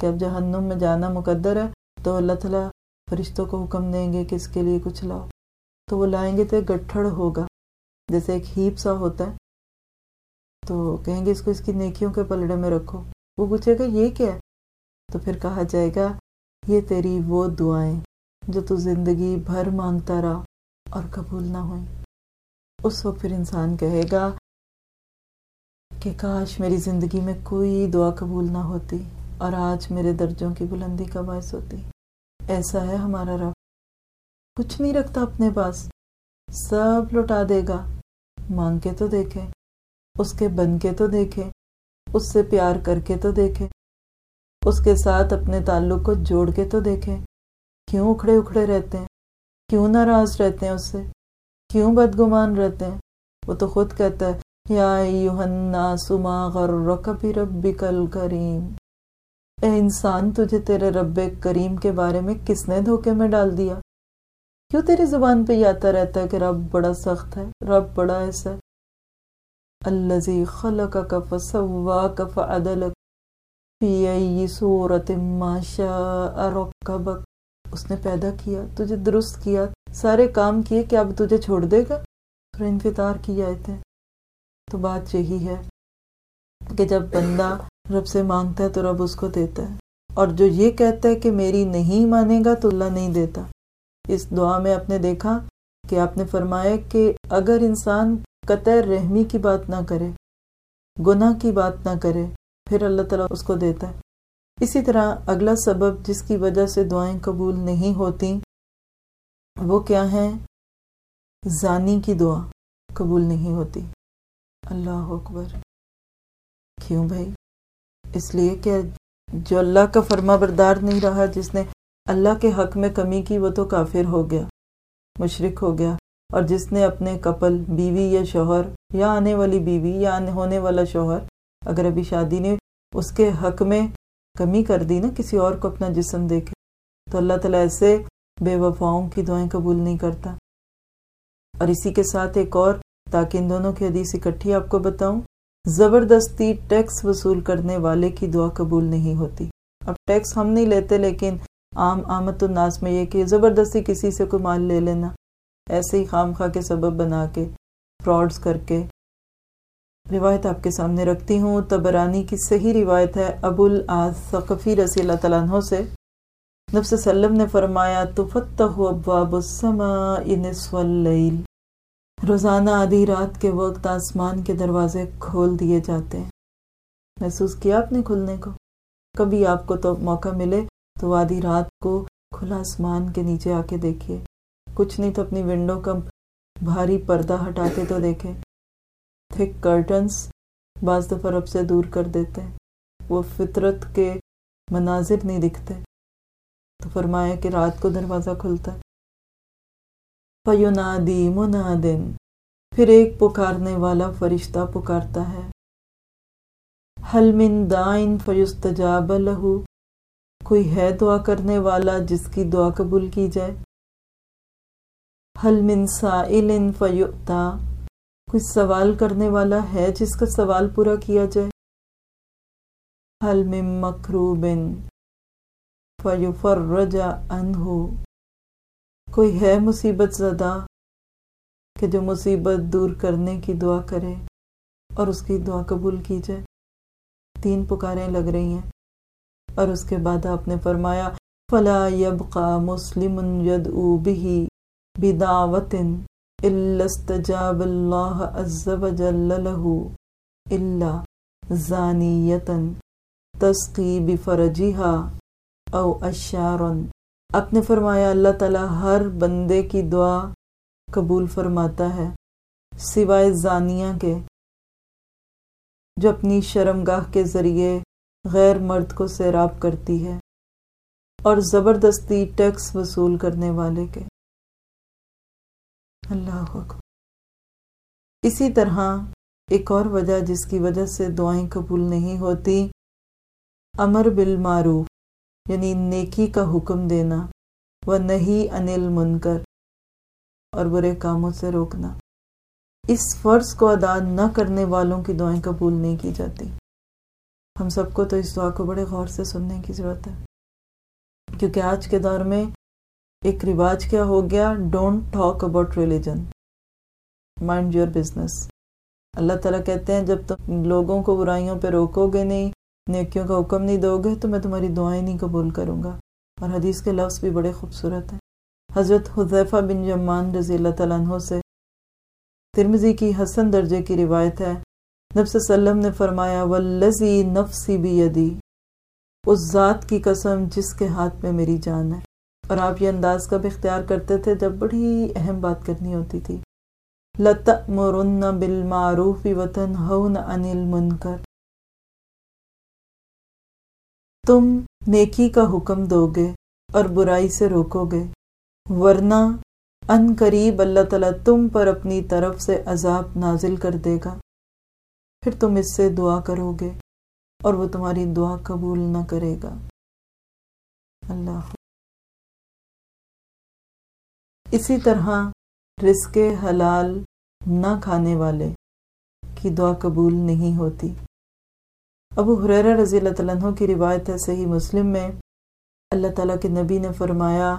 کہ اب جہنم میں جانا مقدر ہے، تو اللہ تعالیٰ فرشتوں کو حکم دیں گے کہ اس کے لیے کچھ لاؤ۔ تو وہ لائیں گے تو گٹھڑ ہوگا، جیسے ایک ہیپ سا ہوتا ہے۔ تو کہیں گے اس کو اس کی نیکیوں کے پلڑے میں رکھو۔ وہ پوچھے گا، یہ کیا ہے؟ تو پھر کہا جائے گا، یہ تیری وہ دعائیں جو تو زندگی بھر مانگتا رہا اور قبول نہ ہوئیں۔ اس وقت پھر انسان کہے گا کہ، کاش میری زندگی میں کوئی دعا قبول نہ ہوتی اور آج میرے درجوں کی بلندی کا باعث ہوتی۔ ایسا ہے ہمارا رب۔ کچھ نہیں رکھتا اپنے پاس۔ سب لوٹا دے گا۔ مانگ کے تو دیکھے۔ اس کے بن کے تو دیکھے، اس سے پیار کر کے تو دیکھے، اس کے ساتھ اپنے تعلق کو جوڑ کے تو دیکھے۔ کیوں اکھڑے اکھڑے رہتے ہیں؟ کیوں ناراض رہتے ہیں اس سے؟ کیوں بدگمان رہتے ہیں؟ وہ تو خود کہتا ہے، یا سما غرک ربک الکریم۔ اے انسان، تجھے تیرے رب کریم کے بارے میں کس نے دھوکے میں ڈال دیا؟ کیوں تیری زبان پہ یہ آتا رہتا ہے کہ رب بڑا سخت ہے، رب بڑا ایسا ہے؟ الزی خلق کف سوا کف عدل فی ای صورت ما شاء رکبک اس نے پیدا کیا، تجھے درست کیا، سارے کام کیے کہ اب تجھے چھوڑ دے گا۔ پھر انفطار کی آئے تو بات یہی ہے کہ جب بندہ رب سے مانگتا ہے تو رب اس کو دیتا ہے۔ اور جو یہ کہتا ہے کہ میری نہیں مانے گا تو اللہ نہیں دیتا۔ اس دعا میں آپ نے دیکھا کہ آپ نے فرمایا کہ اگر انسان قطع رحمی کی بات نہ کرے، گناہ کی بات نہ کرے، پھر اللہ تعالیٰ اس کو دیتا ہے۔ اسی طرح اگلا سبب جس کی وجہ سے دعائیں قبول نہیں ہوتی، وہ کیا ہے زانی کی دعا قبول نہیں ہوتی۔ اللہ اکبر۔ کیوں بھائی؟ اس لیے کہ جو اللہ کا فرما بردار نہیں رہا، جس نے اللہ کے حق میں کمی کی، وہ تو کافر ہو گیا مشرق ہو گیا۔ اور جس نے اپنے کپل، بیوی یا شوہر، یا آنے والی بیوی یا ہونے والا شوہر، اگر ابھی شادی نے اس کے حق میں کمی کر دی نا، کسی اور کو اپنا جسم دیکھے، تو اللہ تعالیٰ ایسے بے وفاؤں کی دعائیں قبول نہیں کرتا۔ اور اسی کے ساتھ ایک اور، تاکہ ان دونوں کی حدیث اکٹھی آپ کو بتاؤں، زبردستی ٹیکس وصول کرنے والے کی دعا قبول نہیں ہوتی۔ اب ٹیکس ہم نہیں لیتے، لیکن عام آمد الناس میں یہ کہ زبردستی کسی سے کوئی مال لے لینا۔ ایسے ہی خام خواہ کے سبب بنا کے فراڈز کر کے۔ روایت آپ کے سامنے رکھتی ہوں تبرانی کی صحیح روایت ہے ابو العاص ثقفی رسی اللہ تعالیٰ عنہ سے۔ نفس سلم نے فرمایا، تفتح ابواب السماء نصف اللیل۔ روزانہ آدھی رات کے وقت آسمان کے دروازے کھول دیے جاتے ہیں۔ محسوس کیا آپ نے کھلنے کو؟ کبھی آپ کو تو موقع ملے تو آدھی رات کو کھلا آسمان کے نیچے آ کے دیکھیے۔ کچھ نہیں تو اپنی ونڈو کا بھاری پردہ ہٹاتے تو دیکھے تھک کرٹنس بعض دفعہ رب سے دور کر دیتے ہیں۔ وہ فطرت کے مناظر نہیں دکھتے۔ تو فرمایا کہ رات کو دروازہ کھلتا ہے۔ فیونادی منادن پھر ایک پکارنے والا فرشتہ پکارتا ہے۔ حل من دائن فیستجاب لہو کوئی ہے دعا کرنے والا جس کی دعا قبول کی جائے؟ حل من سائل فیؤتا۔ کوئی سوال کرنے والا ہے جس کا سوال پورا کیا جائے؟ حل من مکروب فیفرج عنہ۔ کوئی ہے مصیبت زدہ کہ جو مصیبت دور کرنے کی دعا کرے اور اس کی دعا قبول کی جائے؟ تین پکاریں لگ رہی ہیں۔ اور اس کے بعد آپ نے فرمایا، فلا يبقى مسلم يدعو به بدعوت الا استجاب الله عز وجل له الا زانیتا تسقی بفرجها او اشارا آپ نے فرمایا، اللہ تعالی ہر بندے کی دعا قبول فرماتا ہے، سوائے زانیہ کے، جو اپنی شرمگاہ کے ذریعے غیر مرد کو سیراب کرتی ہے اور زبردستی ٹیکس وصول کرنے والے کے۔ اللہ اسی طرح ایک اور وجہ جس کی وجہ سے دعائیں قبول نہیں ہوتی، امر بالمعروف یعنی نیکی کا حکم دینا، و نہیں انل منکر اور برے کاموں سے روکنا۔ اس فرض کو ادا نہ کرنے والوں کی دعائیں قبول نہیں کی جاتی۔ ہم سب کو تو اس دعا کو بڑے غور سے سننے کی ضرورت ہے۔ کیونکہ آج کے دور میں ایک رواج کیا ہو گیا don't talk about religion mind your business اللہ تعالیٰ کہتے ہیں، جب تم لوگوں کو برائیوں پہ روکو گے نہیں، نیکیوں کا حکم نہیں دو گے، تو میں تمہاری دعائیں نہیں قبول کروں گا۔ اور حدیث کے لفظ بھی بڑے خوبصورت ہیں۔ حضرت حضیفہ بن جمان رضی اللہ تعالیٰ عنہ سے ترمزی کی حسن درجے کی روایت ہے۔ نفس وسلم نے فرمایا، والذی نفسی بیدی اس ذات کی قسم جس کے ہاتھ میں میری جان ہے۔ اور آپ یہ انداز کب اختیار کرتے تھے جب بڑی اہم بات کرنی ہوتی تھی؟ لَتَأْمُرُنَّ بِالْمَعْرُوفِ وَتَنْهَوْنَ عَنِ الْمُنْكَرِ تم نیکی کا حکم دو گے اور برائی سے روکو گے ورنہ ان قریب اللہ تعالیٰ تم پر اپنی طرف سے عذاب نازل کر دے گا۔ پھر تم اس سے دعا کرو گے اور وہ تمہاری دعا قبول نہ کرے گا۔ اللہ اسی طرح رزق حلال نہ کھانے والے کی دعا قبول نہیں ہوتی۔ ابو حریرہ رضی اللہ عنہ کی روایت ہے صحیح مسلم میں۔ اللہ تعالیٰ کے نبی نے فرمایا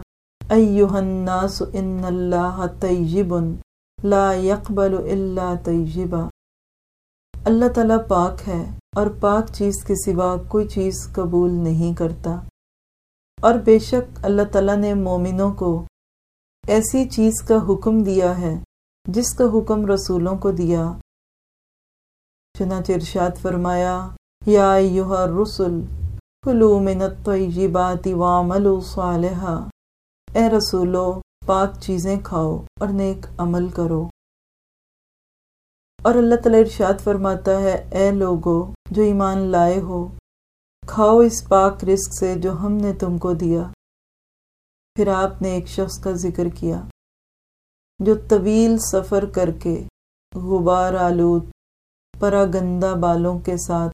ایوہ الناس ان اللہ طیب لا يقبل الا طیبا اللہ تعالیٰ پاک ہے اور پاک چیز کے سوا کوئی چیز قبول نہیں کرتا۔ اور بے شک اللہ تعالیٰ نے مومنوں کو ایسی چیز کا حکم دیا ہے، جس کا حکم رسولوں کو دیا۔ چنانچہ ارشاد فرمایا، یا ایوہ الرسل کلو من الطیبات وعملوا صالحا۔ اے رسولو، پاک چیزیں کھاؤ اور نیک عمل کرو۔ اور اللہ تعالیٰ ارشاد فرماتا ہے، اے لوگو، جو ایمان لائے ہو، کھاؤ اس پاک رزق سے جو ہم نے تم کو دیا۔ پھر آپ نے ایک شخص کا ذکر کیا جو طویل سفر کر کے غبار آلود، پرا گندہ بالوں کے ساتھ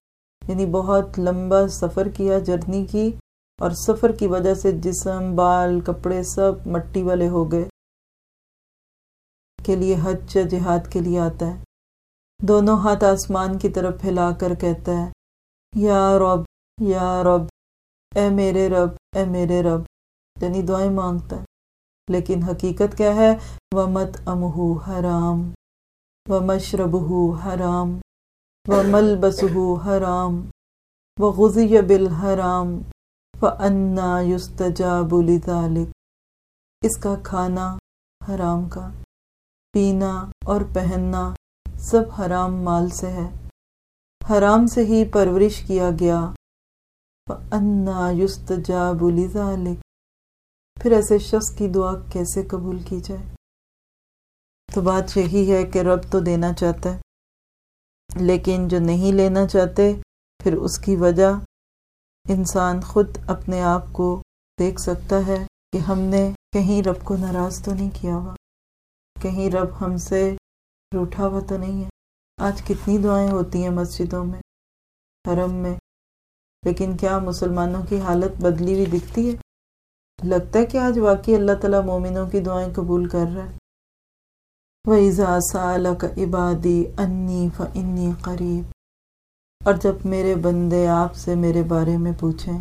یعنی بہت لمبا سفر کیا، جرنی کی اور سفر کی وجہ سے جسم، بال، کپڑے سب مٹی والے ہو گئے۔ کے لیے حج جہاد کے لیے آتا ہے۔ دونوں ہاتھ آسمان کی طرف پھیلا کر کہتا ہے، یا رب یا رب، اے میرے رب، اے میرے رب۔ یعنی دعائیں مانگتا ہے۔ لیکن حقیقت کیا ہے؟ وہ مت امہ حرام۔ و مشرب حرام۔ و ملبس حرام۔ و غزی بل حرام و انا یستجاب لذالک اس کا کھانا حرام کا۔ پینا اور پہننا سب حرام مال سے ہے۔ حرام سے ہی پرورش کیا گیا۔ انا يُسْتَجَابُ لِذَلِكَ۔ پھر ایسے شخص کی دعا کیسے قبول کی جائے؟ تو بات یہی ہے کہ رب تو دینا چاہتا ہے، لیکن جو نہیں لینا چاہتے، پھر اس کی وجہ انسان خود اپنے آپ کو دیکھ سکتا ہے کہ ہم نے کہیں رب کو ناراض تو نہیں کیا ہوا، کہیں رب ہم سے روٹھا ہوا تو نہیں ہے۔ آج کتنی دعائیں ہوتی ہیں مسجدوں میں، حرم میں، لیکن کیا مسلمانوں کی حالت بدلی ہوئی دکھتی ہے؟ لگتا ہے کہ آج واقعی اللہ تعالیٰ مومنوں کی دعائیں قبول کر رہا ہے۔ وَإِذَا سَأَلَكَ عِبَادِي أَنِّي فَإِنِّي قَرِيب اور جب میرے بندے آپ سے میرے بارے میں پوچھیں،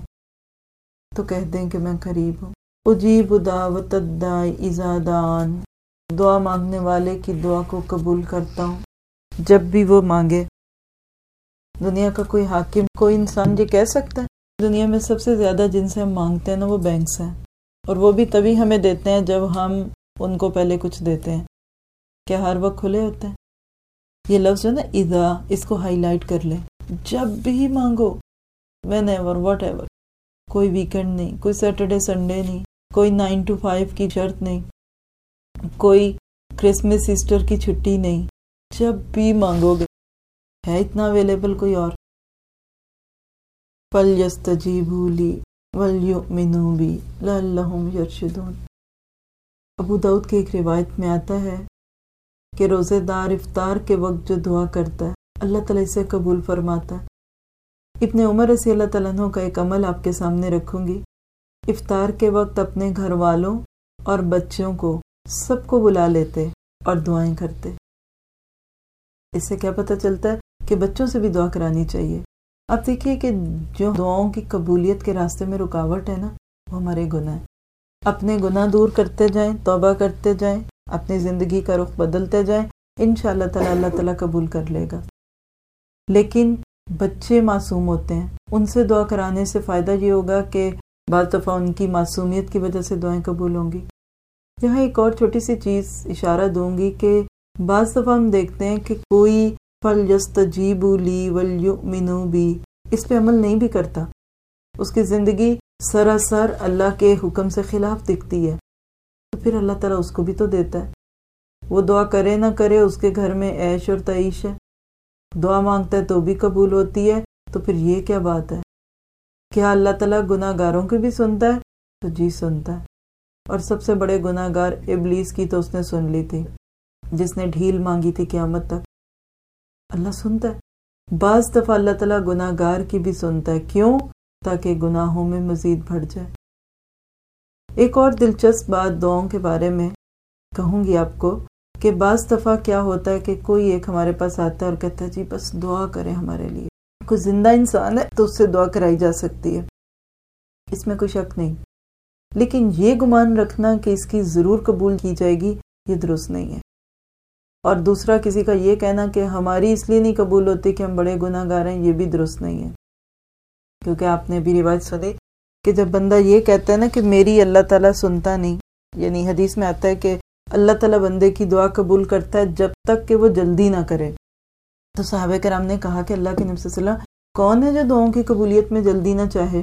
تو کہہ دیں کہ میں قریب ہوں۔ اجیب دعوت الدائی اذا دان دعا مانگنے والے کی دعا کو قبول کرتا ہوں۔ جب بھی وہ مانگے، دنیا کا کوئی حاکم، کوئی انسان یہ کہہ سکتا ہے، دنیا میں سب سے زیادہ جن سے ہم مانگتے ہیں نا، وہ بینکس ہیں۔ اور وہ بھی تبھی ہمیں دیتے ہیں جب ہم ان کو پہلے کچھ دیتے ہیں۔ کیا ہر وقت کھلے ہوتے ہیں؟ یہ لفظ ہے نا ادا اس کو ہائی لائٹ کر لیں۔ جب بھی مانگو وین ایور واٹ ایور کوئی ویکینڈ نہیں، کوئی سیٹرڈے سنڈے نہیں، کوئی نائن ٹو فائیو کی شرط نہیں، کوئی کرسمس ایسٹر کی چھٹی نہیں۔ جب بھی مانگو گے ہے اتنا اویلیبل کوئی اور؟ پل بھولی بھی یرشدون ابو دعود کے ایک روایت میں آتا ہے کہ روزے دار افطار کے وقت جو دعا کرتا ہے، اللہ تعالیٰ اسے قبول فرماتا ہے۔ ابن عمر رسی اللہ تعالیٰ کا ایک عمل آپ کے سامنے رکھوں گی۔ افطار کے وقت اپنے گھر والوں اور بچوں کو سب کو بلا لیتے اور دعائیں کرتے۔ اس سے کیا پتہ چلتا ہے کہ بچوں سے بھی دعا کرانی چاہیے۔ اب دیکھیے کہ جو دعاؤں کی قبولیت کے راستے میں رکاوٹ ہے نا، وہ ہمارے گناہ ہیں۔ اپنے گناہ دور کرتے جائیں، توبہ کرتے جائیں، اپنی زندگی کا رخ بدلتے جائیں ان شاء اللہ تعالیٰ اللہ تعالیٰ قبول کر لے گا۔ لیکن بچے معصوم ہوتے ہیں۔ ان سے دعا کرانے سے فائدہ یہ ہوگا کہ بعض دفعہ ان کی معصومیت کی وجہ سے دعائیں قبول ہوں گی۔ یہاں ایک اور چھوٹی سی چیز اشارہ دوں گی کہ بعض دفعہ ہم دیکھتے ہیں کہ کوئی فل جستجیبو لی ولیؤمنو بی اس پہ عمل نہیں بھی کرتا۔ اس کی زندگی سراسر اللہ کے حکم سے خلاف دکھتی ہے۔ تو پھر اللہ تعالیٰ اس کو بھی تو دیتا ہے۔ وہ دعا کرے نہ کرے اس کے گھر میں عیش اور تعیش ہے۔ دعا مانگتا ہے تو بھی قبول ہوتی ہے۔ تو پھر یہ کیا بات ہے؟ کیا اللہ تعالیٰ گناہ گاروں کی بھی سنتا ہے؟ تو جی سنتا ہے۔ اور سب سے بڑے گناہ گار ابلیس کی تو اس نے سن لی تھی۔ جس نے ڈھیل مانگی تھی قیامت تک۔ اللہ سنتا ہے۔ بعض دفعہ اللہ تعالیٰ گناہ گار کی بھی سنتا ہے۔ کیوں؟ تاکہ گناہوں میں مزید بڑھ جائے۔ ایک اور دلچسپ بات دعاؤں کے بارے میں کہوں گی آپ کو کہ بعض دفعہ کیا ہوتا ہے کہ کوئی ایک ہمارے پاس آتا ہے اور کہتا ہے جی بس دعا کرے ہمارے لیے۔ کوئی زندہ انسان ہے تو اس سے دعا کرائی جا سکتی ہے۔ اس میں کوئی شک نہیں۔ لیکن یہ گمان رکھنا کہ اس کی ضرور قبول کی جائے گی، یہ درست نہیں ہے۔ اور دوسرا کسی کا یہ کہنا کہ ہماری اس لیے نہیں قبول ہوتی کہ ہم بڑے گناہ گار ہیں، یہ بھی درست نہیں ہے۔ کیونکہ آپ نے بھی روایت سنی کہ جب بندہ یہ کہتا ہے نا کہ میری اللہ تعالیٰ سنتا نہیں یعنی حدیث میں آتا ہے کہ اللہ تعالیٰ بندے کی دعا قبول کرتا ہے جب تک کہ وہ جلدی نہ کرے۔ تو صحابہ کرام نے کہا کہ اللہ کے نبی صلی اللہ علیہ وسلم، کون ہے جو دعاؤں کی قبولیت میں جلدی نہ چاہے؟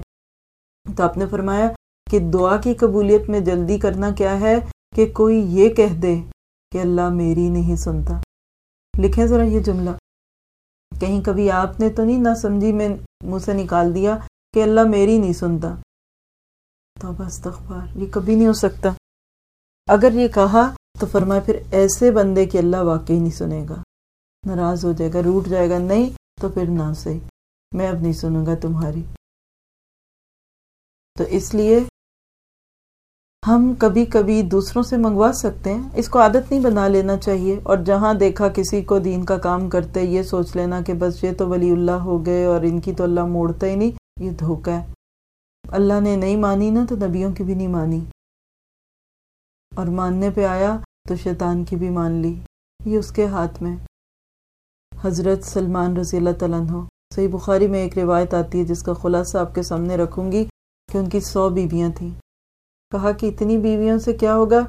تو آپ نے فرمایا کہ دعا کی قبولیت میں جلدی کرنا کیا ہے کہ کوئی یہ کہہ دے کہ اللہ میری نہیں سنتا۔ لکھیں ذرا یہ جملہ۔ کہیں کبھی آپ نے تو نہیں نہ سمجھی میں منہ سے نکال دیا کہ اللہ میری نہیں سنتا۔ تو بس تخبار یہ کبھی نہیں ہو سکتا۔ اگر یہ کہا تو فرمایا پھر ایسے بندے کہ اللہ واقعی نہیں سنے گا۔ ناراض ہو جائے گا، روٹ جائے گا، نہیں تو پھر نہ صحیح۔ میں اب نہیں سنوں گا تمہاری۔ تو اس لیے ہم کبھی کبھی دوسروں سے منگوا سکتے ہیں۔ اس کو عادت نہیں بنا لینا چاہیے اور جہاں دیکھا کسی کو دین کا کام کرتے یہ سوچ لینا کہ بس یہ تو ولی اللہ ہو گئے اور ان کی تو اللہ موڑتا ہی نہیں۔ یہ دھوکہ ہے۔ اللہ نے نہیں مانی نا تو نبیوں کی بھی نہیں مانی۔ اور ماننے پہ آیا تو شیطان کی بھی مان لی۔ یہ اس کے ہاتھ میں۔ حضرت سلمان رضی اللہ تعالیٰ عنہ۔ صحیح بخاری میں ایک روایت آتی ہے جس کا خلاصہ آپ کے سامنے رکھوں گی کہ ان کی سو بیویاں تھیں۔ کہا کہ اتنی بیویوں سے کیا ہوگا؟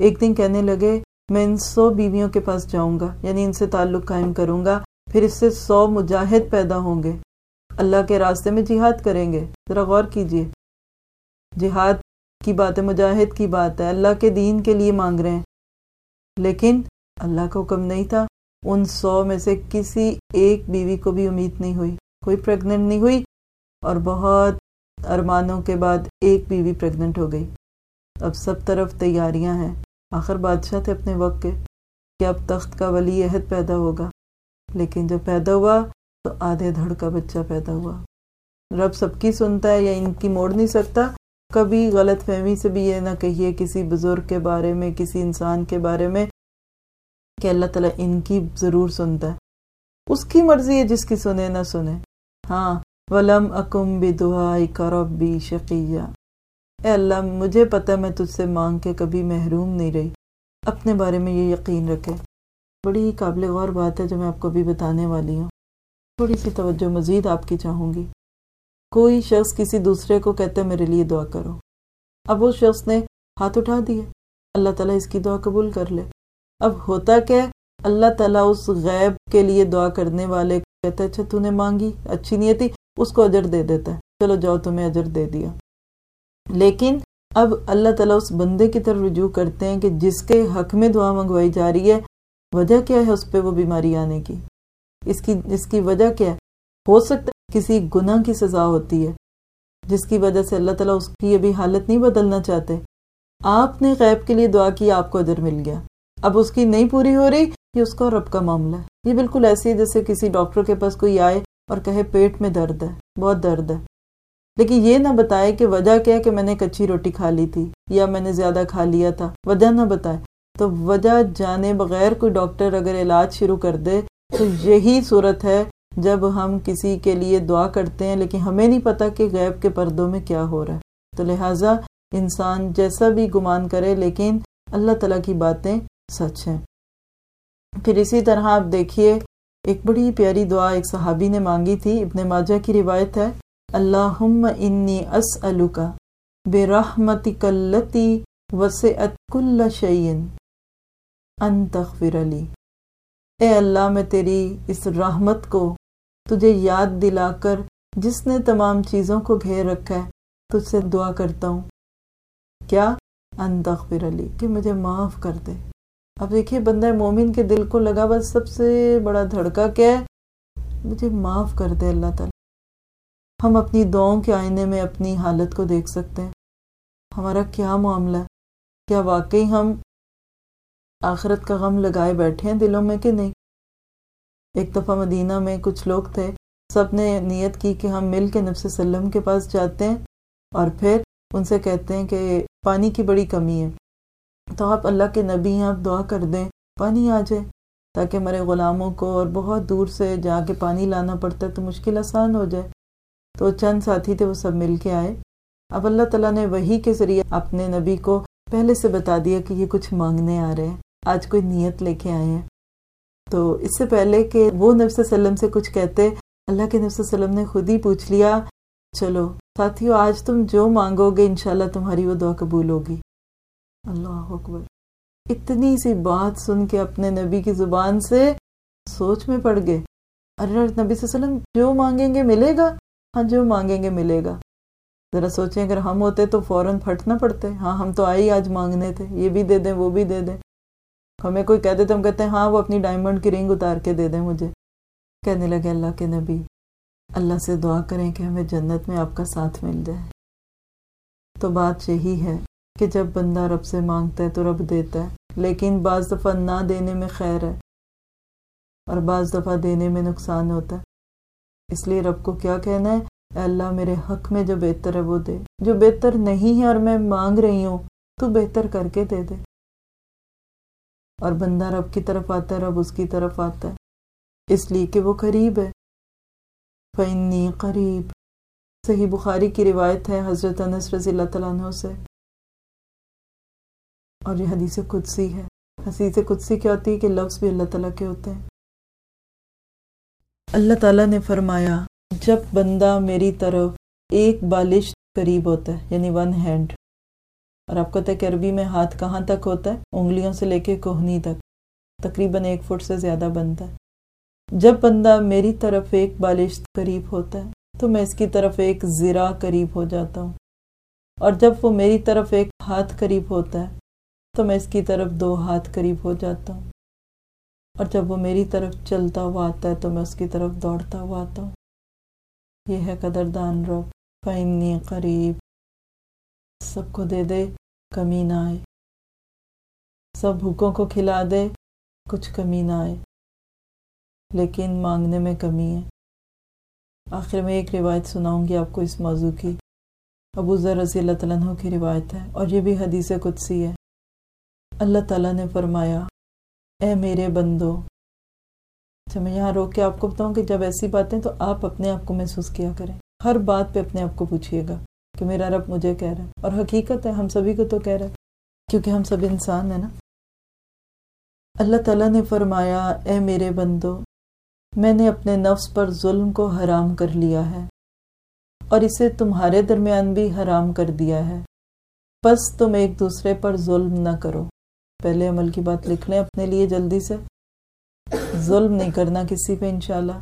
ایک دن کہنے لگے، میں ان سو بیویوں کے پاس جاؤں گا یعنی ان سے تعلق قائم کروں گا، پھر اس سے سو مجاہد پیدا ہوں گے۔ اللہ کے راستے میں جہاد کریں گے۔ ذرا غور کیجیے۔ جہاد کی بات ہے مجاہد کی بات ہے، اللہ کے دین کے لیے مانگ رہے ہیں۔ لیکن اللہ کا حکم نہیں تھا۔ ان سو میں سے کسی ایک بیوی کو بھی امید نہیں ہوئی۔ کوئی پریگننٹ نہیں ہوئی اور بہت ارمانوں کے بعد ایک بیوی پریگننٹ ہو گئی۔ اب سب طرف تیاریاں ہیں۔ آخر بادشاہ تھے اپنے وقت کے کہ اب تخت کا ولی عہد پیدا ہوگا۔ لیکن جب پیدا ہوا تو آدھے دھڑ کا بچہ پیدا ہوا۔ رب سب کی سنتا ہے یا ان کی موڑ نہیں سکتا۔ کبھی غلط فہمی سے بھی یہ نہ کہیے کسی بزرگ کے بارے میں، کسی انسان کے بارے میں کہ اللہ تعالیٰ ان کی ضرور سنتا ہے۔ اس کی مرضی ہے جس کی سنے نہ سنے۔ ہاں ولم اکم بھی کربی شقیہ۔ اے اللہ، مجھے پتہ میں تجھ سے مانگ کے کبھی محروم نہیں رہی۔ اپنے بارے میں یہ یقین رکھے۔ بڑی ہی قابل غور بات ہے جو میں آپ کو بھی بتانے والی ہوں۔ تھوڑی سی توجہ مزید آپ کی چاہوں گی۔ کوئی شخص کسی دوسرے کو کہتے میرے لیے دعا کرو۔ اب اس شخص نے ہاتھ اٹھا دیا۔ اللہ تعالیٰ اس کی دعا قبول کر لے۔ اب ہوتا کیا اللہ تعالیٰ اس غیب کے لیے دعا کرنے والے کہتا ہے اچھا تو نے مانگی، اچھی نہیں تھی اس کو اجر دے دیتا ہے۔ چلو جاؤ، تمہیں اجر دے دیا۔ لیکن اب اللہ تعالیٰ اس بندے کی طرف رجوع کرتے ہیں کہ جس کے حق میں دعا منگوائی جا رہی ہے، وجہ کیا ہے اس پہ وہ بیماری آنے کی؟ اس کی اس کی وجہ کیا ہے؟ ہو سکتا ہے کسی گناہ کی سزا ہوتی ہے، جس کی وجہ سے اللہ تعالیٰ اس کی ابھی حالت نہیں بدلنا چاہتے۔ آپ نے غیب کے لیے دعا کی، آپ کو اجر مل گیا۔ اب اس کی نہیں پوری ہو رہی، یہ اس کا رب کا معاملہ ہے۔ یہ بالکل ایسی ہے جیسے کسی ڈاکٹر کے پاس کوئی آئے اور کہے، پیٹ میں درد ہے، بہت درد ہے۔ لیکن یہ نہ بتائے کہ وجہ کیا کہ میں نے کچی روٹی کھا لی تھی یا میں نے زیادہ کھا لیا تھا۔ وجہ نہ بتائے۔ تو وجہ جانے بغیر کوئی ڈاکٹر اگر علاج شروع کر دے تو یہی صورت ہے جب ہم کسی کے لیے دعا کرتے ہیں لیکن ہمیں نہیں پتا کہ غیب کے پردوں میں کیا ہو رہا ہے۔ تو لہٰذا انسان جیسا بھی گمان کرے لیکن اللہ تعالیٰ کی باتیں سچ ہیں۔ پھر اسی طرح آپ دیکھیے، ایک بڑی پیاری دعا ایک صحابی نے مانگی تھی، ابن ماجہ کی روایت ہے۔ اللہم انی اسألکا برحمتک اللتی وسعت کل شیئن ان تغفر لی۔ اے اللہ، میں تیری اس رحمت کو تجھے یاد دلا کر جس نے تمام چیزوں کو گھیر رکھا ہے، تجھ سے دعا کرتا ہوں۔ کیا؟ ان تغفر لی، کہ مجھے معاف کر دے۔ اب دیکھیے، بندہ مومن کے دل کو لگا بس سب سے بڑا دھڑکا کیا ہے؟ مجھے معاف کر دے اللہ تعالیٰ۔ ہم اپنی دعاؤں کے آئینے میں اپنی حالت کو دیکھ سکتے ہیں۔ ہمارا کیا معاملہ ہے؟ کیا واقعی ہم آخرت کا غم لگائے بیٹھے ہیں دلوں میں کہ نہیں؟ ایک دفعہ مدینہ میں کچھ لوگ تھے، سب نے نیت کی کہ ہم مل کے نفس سلم کے پاس جاتے ہیں اور پھر ان سے کہتے ہیں کہ پانی کی بڑی کمی ہے۔ تو آپ اللہ کے نبی ہیں، آپ دعا کر دیں، پانی آ جائے۔ تاکہ ہمارے غلاموں کو اور بہت دور سے جا کے پانی لانا پڑتا ہے تو مشکل آسان ہو جائے۔ تو چند ساتھی تھے وہ سب مل کے آئے۔ اب اللہ تعالیٰ نے وہی کے ذریعے اپنے نبی کو پہلے سے بتا دیا کہ یہ کچھ مانگنے آ رہے ہیں، آج کوئی نیت لے کے آئے ہیں۔ تو اس سے پہلے کہ وہ نبی صلی اللہ علیہ وسلم سے کچھ کہتے، اللہ کے نبی صلی اللہ علیہ وسلم نے خود ہی پوچھ لیا، چلو ساتھیو، آج تم جو مانگو گے انشاءاللہ تمہاری وہ دعا قبول ہوگی۔ اللہ اکبر۔ اتنی سی بات سن کے اپنے نبی کی زبان سے سوچ میں پڑ گئے۔ ارے نبی صلی اللہ علیہ وسلم، جو مانگیں گے ملے گا؟ ہاں جی، جو مانگیں گے، ملے گا۔ ذرا سوچیں، اگر ہم ہوتے تو فوراً پھٹ نہ پڑتے۔ ہاں ہم تو آئے آج مانگنے تھے۔ یہ بھی دے دیں، وہ بھی دے دیں۔ ہمیں کوئی کہہ دے تو ہم کہتے ہیں ہاں وہ اپنی ڈائمنڈ کی رنگ اتار کے دے دیں مجھے۔ کہنے لگے اللہ کے نبی، اللہ سے دعا کریں کہ ہمیں جنت میں آپ کا ساتھ مل جائے۔ تو بات یہی ہے کہ جب بندہ رب سے مانگتا ہے تو رب دیتا ہے، لیکن بعض دفعہ نہ دینے میں خیر ہے اور بعض دفعہ دینے میں نقصان ہوتا ہے۔ اس لیے رب کو کیا کہنا ہے؟ اے اللہ، میرے حق میں جو بہتر ہے وہ دے۔ جو بہتر نہیں ہے اور میں مانگ رہی ہوں، تو بہتر کر کے دے دے۔ اور بندہ رب کی طرف آتا ہے، رب اس کی طرف آتا ہے۔ اس لیے کہ وہ قریب ہے۔ فنی قریب صحیح بخاری کی روایت ہے، حضرت انس رضی اللہ تعالیٰ عنہ سے۔ اور یہ حدیث قدسی ہے۔ حدیث قدسی کیا ہوتی ہے کہ لفظ بھی اللہ تعالیٰ کے ہوتے ہیں۔ اللہ تعالیٰ نے فرمایا، جب بندہ میری طرف ایک بالش قریب ہوتا ہے یعنی ون ہینڈ اور آپ کو ہے کہ عربی میں ہاتھ کہاں تک ہوتا ہے؟ انگلیوں سے لے کے کوہنی تک، تقریباً ایک فٹ سے زیادہ بنتا ہے۔ جب بندہ میری طرف ایک بالش قریب ہوتا ہے، تو میں اس کی طرف ایک زرا قریب ہو جاتا ہوں۔ اور جب وہ میری طرف ایک ہاتھ قریب ہوتا ہے، تو میں اس کی طرف دو ہاتھ قریب ہو جاتا ہوں۔ اور جب وہ میری طرف چلتا ہوا آتا ہے تو میں اس کی طرف دوڑتا ہوا آتا ہوں۔ یہ ہے قدردان رب۔ فینی قریب سب کو دے دے، کمی نہ آئے۔ سب بھوکوں کو کھلا دے، کچھ کمی نہ آئے۔ لیکن مانگنے میں کمی ہے۔ آخر میں ایک روایت سناؤں گی آپ کو اس موضوع کی۔ ابو ذر رضی اللہ تعالیٰ عنہ کی روایت ہے اور یہ بھی حدیث قدسی ہے۔ اللہ تعالیٰ نے فرمایا اے میرے بندو۔ اچھا میں یہاں روک کے آپ کو بتاؤں کہ جب ایسی باتیں تو آپ اپنے آپ کو محسوس کیا کریں۔ ہر بات پہ اپنے آپ کو پوچھئے گا کہ میرا رب مجھے کہہ رہا ہے۔ اور حقیقت ہے، ہم سبھی کو تو کہہ رہا ہے، کیونکہ ہم سب انسان ہیں نا۔ اللہ تعالیٰ نے فرمایا، اے میرے بندو، میں نے اپنے نفس پر ظلم کو حرام کر لیا ہے، اور اسے تمہارے درمیان بھی حرام کر دیا ہے۔ بس تم ایک دوسرے پر ظلم نہ کرو۔ پہلے عمل کی بات لکھ لیں اپنے لیے جلدی سے۔ ظلم نہیں کرنا کسی پہ انشاءاللہ۔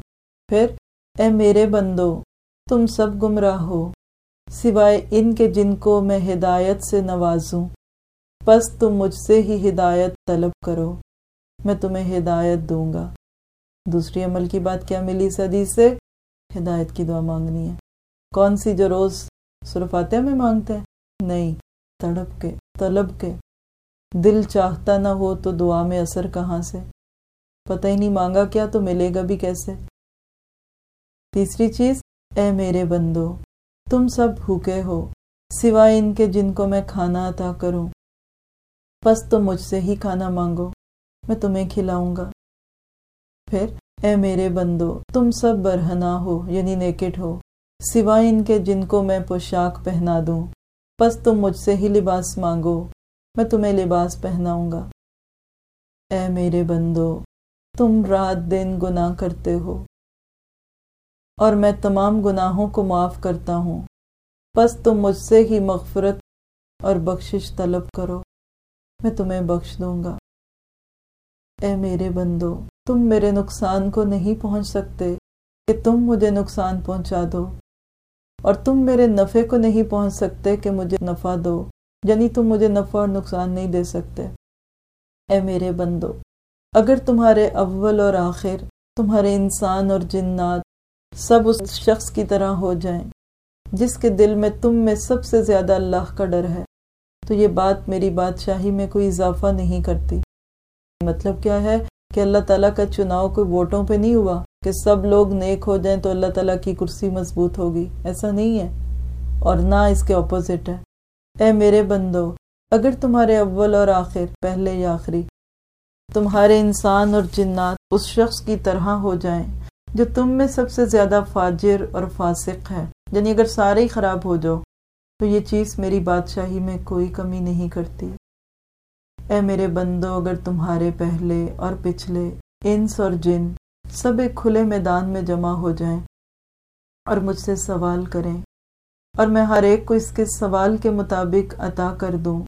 پھر، اے میرے بندو، تم سب گمراہ ہو۔ سوائے ان کے جن کو میں ہدایت سے نوازوں۔ بس تم مجھ سے ہی ہدایت طلب کرو۔ میں تمہیں ہدایت دوں گا۔ دوسری عمل کی بات کیا ملی صدی سے؟ ہدایت کی دعا مانگنی ہے۔ کون سی جو روز صرفاتیہ میں مانگتے ہیں؟ نہیں، تڑپ کے، طلب کے۔ دل چاہتا نہ ہو تو دعا میں اثر کہاں سے؟ پتہ ہی نہیں مانگا کیا تو ملے گا بھی کیسے؟ تیسری چیز، اے میرے بندو، تم سب بھوکے ہو، سوائے ان کے جن کو میں کھانا عطا کروں۔ بس تم مجھ سے ہی کھانا مانگو، میں تمہیں کھلاؤں گا۔ پھر، اے میرے بندو، تم سب برہنا ہو یعنی نیکٹ ہو، سوائے ان کے جن کو میں پوشاک پہنا دوں۔ بس تم مجھ سے ہی لباس مانگو۔ میں تمہیں لباس پہناؤں گا۔ اے میرے بندو، تم رات دن گناہ کرتے ہو۔ اور میں تمام گناہوں کو معاف کرتا ہوں۔ بس تم مجھ سے ہی مغفرت اور بخشش طلب کرو۔ میں تمہیں بخش دوں گا۔ اے میرے بندو، تم میرے نقصان کو نہیں پہنچ سکتے کہ تم مجھے نقصان پہنچا دو۔ اور تم میرے نفع کو نہیں پہنچ سکتے کہ مجھے نفع دو۔ یعنی تم مجھے نفع اور نقصان نہیں دے سکتے۔ اے میرے بندو، اگر تمہارے اول اور آخر، تمہارے انسان اور جنات سب اس شخص کی طرح ہو جائیں، جس کے دل میں تم میں سب سے زیادہ اللہ کا ڈر ہے، تو یہ بات میری بادشاہی میں کوئی اضافہ نہیں کرتی۔ مطلب کیا ہے کہ اللہ تعالیٰ کا چناؤ کوئی ووٹوں پہ نہیں ہوا کہ سب لوگ نیک ہو جائیں تو اللہ تعالیٰ کی کرسی مضبوط ہوگی؟ ایسا نہیں ہے، اور نہ اس کے اپوزٹ ہے۔ اے میرے بندو، اگر تمہارے اول اور آخر پہلے یا آخری، تمہارے انسان اور جنات اس شخص کی طرح ہو جائیں جو تم میں سب سے زیادہ فاجر اور فاسق ہے یعنی اگر سارے ہی خراب ہو جاؤ، تو یہ چیز میری بادشاہی میں کوئی کمی نہیں کرتی۔ اے میرے بندو، اگر تمہارے پہلے اور پچھلے انس اور جن سب ایک کھلے میدان میں جمع ہو جائیں اور مجھ سے سوال کریں اور میں ہر ایک کو اس کے سوال کے مطابق عطا کر دوں۔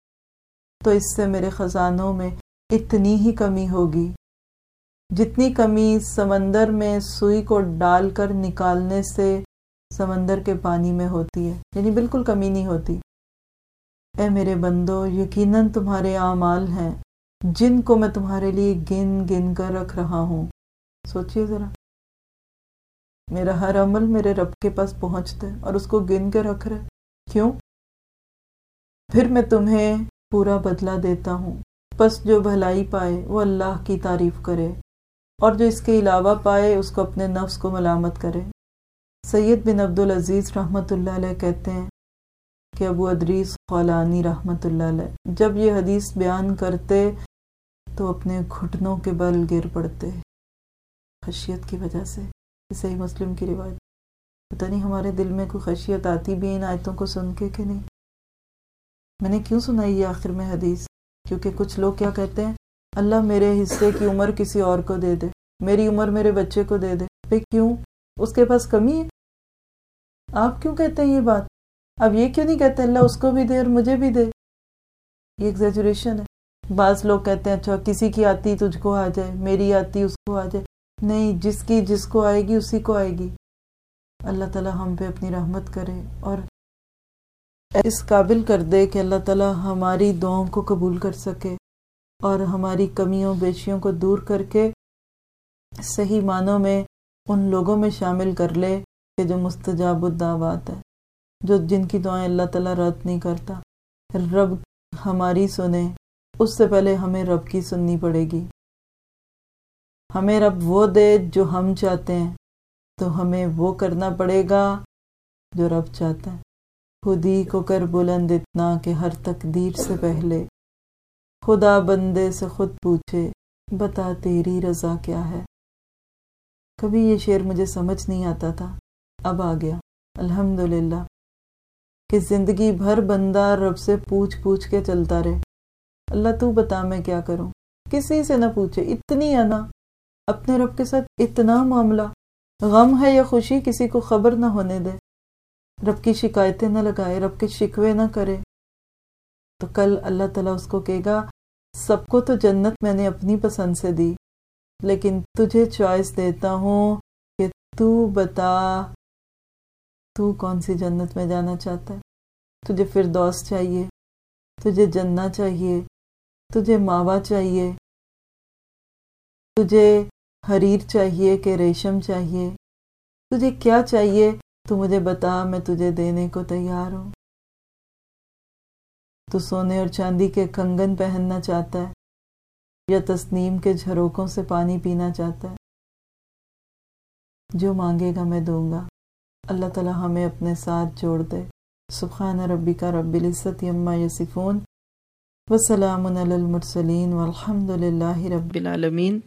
تو اس سے میرے خزانوں میں اتنی ہی کمی ہوگی۔ جتنی کمی سمندر میں سوئی کو ڈال کر نکالنے سے سمندر کے پانی میں ہوتی ہے یعنی بالکل کمی نہیں ہوتی۔ اے میرے بندو، یقیناً تمہارے اعمال ہیں۔ جن کو میں تمہارے لیے گن گن کر رکھ رہا ہوں۔ سوچئے ذرا۔ میرا ہر عمل میرے رب کے پاس پہنچتا ہے اور اس کو گن کے رکھ رہے کیوں؟ پھر میں تمہیں پورا بدلہ دیتا ہوں۔ بس جو بھلائی پائے وہ اللہ کی تعریف کرے اور جو اس کے علاوہ پائے اس کو اپنے نفس کو ملامت کرے۔ سید بن عبدالعزیز رحمۃ اللہ علیہ کہتے ہیں کہ ابو ادریس خولانی رحمۃ اللہ علیہ، جب یہ حدیث بیان کرتے تو اپنے گھٹنوں کے بل گر پڑتے خشیت کی وجہ سے۔ صحیح مسلم کی روایت۔ پتہ نہیں ہمارے دل میں کوئی خشیت آتی بھی ان آیتوں کو سن کے کہ نہیں۔ میں نے کیوں سنائی یہ آخر میں حدیث؟ کیونکہ کچھ لوگ کیا کہتے ہیں؟ اللہ میرے حصے کی عمر کسی اور کو دے دے۔ میری عمر میرے بچے کو دے دے۔ پھر کیوں؟ اس کے پاس کمی ہے؟ آپ کیوں کہتے ہیں یہ بات؟ اب یہ کیوں نہیں کہتے اللہ اس کو بھی دے اور مجھے بھی دے؟ یہ ایگزیجوریشن ہے۔ بعض لوگ کہتے ہیں اچھا کسی کی آتی تجھ کو آ جائے، میری آتی اس کو آ جائے۔ نہیں، جس کی، جس کو آئے گی، اسی کو آئے گی۔ اللہ تعالی ہم پہ اپنی رحمت کرے اور اس قابل کر دے کہ اللہ تعالی ہماری دعاؤں کو قبول کر سکے اور ہماری کمیوں، بیشیوں کو دور کر کے صحیح معنوں میں ان لوگوں میں شامل کر لے کہ جو مستجاب الدعوات ہے جو جن کی دعائیں اللہ تعالیٰ رد نہیں کرتا۔ رب ہماری سنے اس سے پہلے ہمیں رب کی سننی پڑے گی۔ ہمیں رب وہ دے جو ہم چاہتے ہیں، تو ہمیں وہ کرنا پڑے گا جو رب چاہتا ہے۔ خود ہی کو کر بلند اتنا کہ ہر تقدیر سے پہلے خدا بندے سے خود پوچھے، بتا تیری رضا کیا ہے؟ کبھی یہ شعر مجھے سمجھ نہیں آتا تھا، اب آ گیا۔ الحمدللہ۔ کہ زندگی بھر بندہ رب سے پوچھ پوچھ کے چلتا رہے۔ اللہ تو بتا میں کیا کروں؟ کسی سے نہ پوچھے، اتنی انا اپنے رب کے ساتھ اتنا معاملہ، غم ہے یا خوشی کسی کو خبر نہ ہونے دے۔ رب کی شکایتیں نہ لگائے، رب کے شکوے نہ کرے۔ تو کل اللہ تعالیٰ اس کو کہے گا، سب کو تو جنت میں نے اپنی پسند سے دی، لیکن تجھے چوائس دیتا ہوں کہ تو بتا، تو کون سی جنت میں جانا چاہتا ہے؟ تجھے فردوس چاہیے، تجھے جنہ چاہیے، تجھے ماوا چاہیے، تجھے حریر چاہیے کہ ریشم چاہیے۔ تجھے کیا چاہیے؟ تو مجھے بتا، میں تجھے دینے کو تیار ہوں۔ تو سونے اور چاندی کے کنگن پہننا چاہتا ہے، یا تسنیم کے جھروکوں سے پانی پینا چاہتا ہے۔ جو مانگے گا میں دوں گا۔ اللہ تعالی ہمیں اپنے ساتھ جوڑ دے۔ سبحان ربی کا رب العزت یما یسفون وسلام علی المرسلین والحمد للہ رب العالمین۔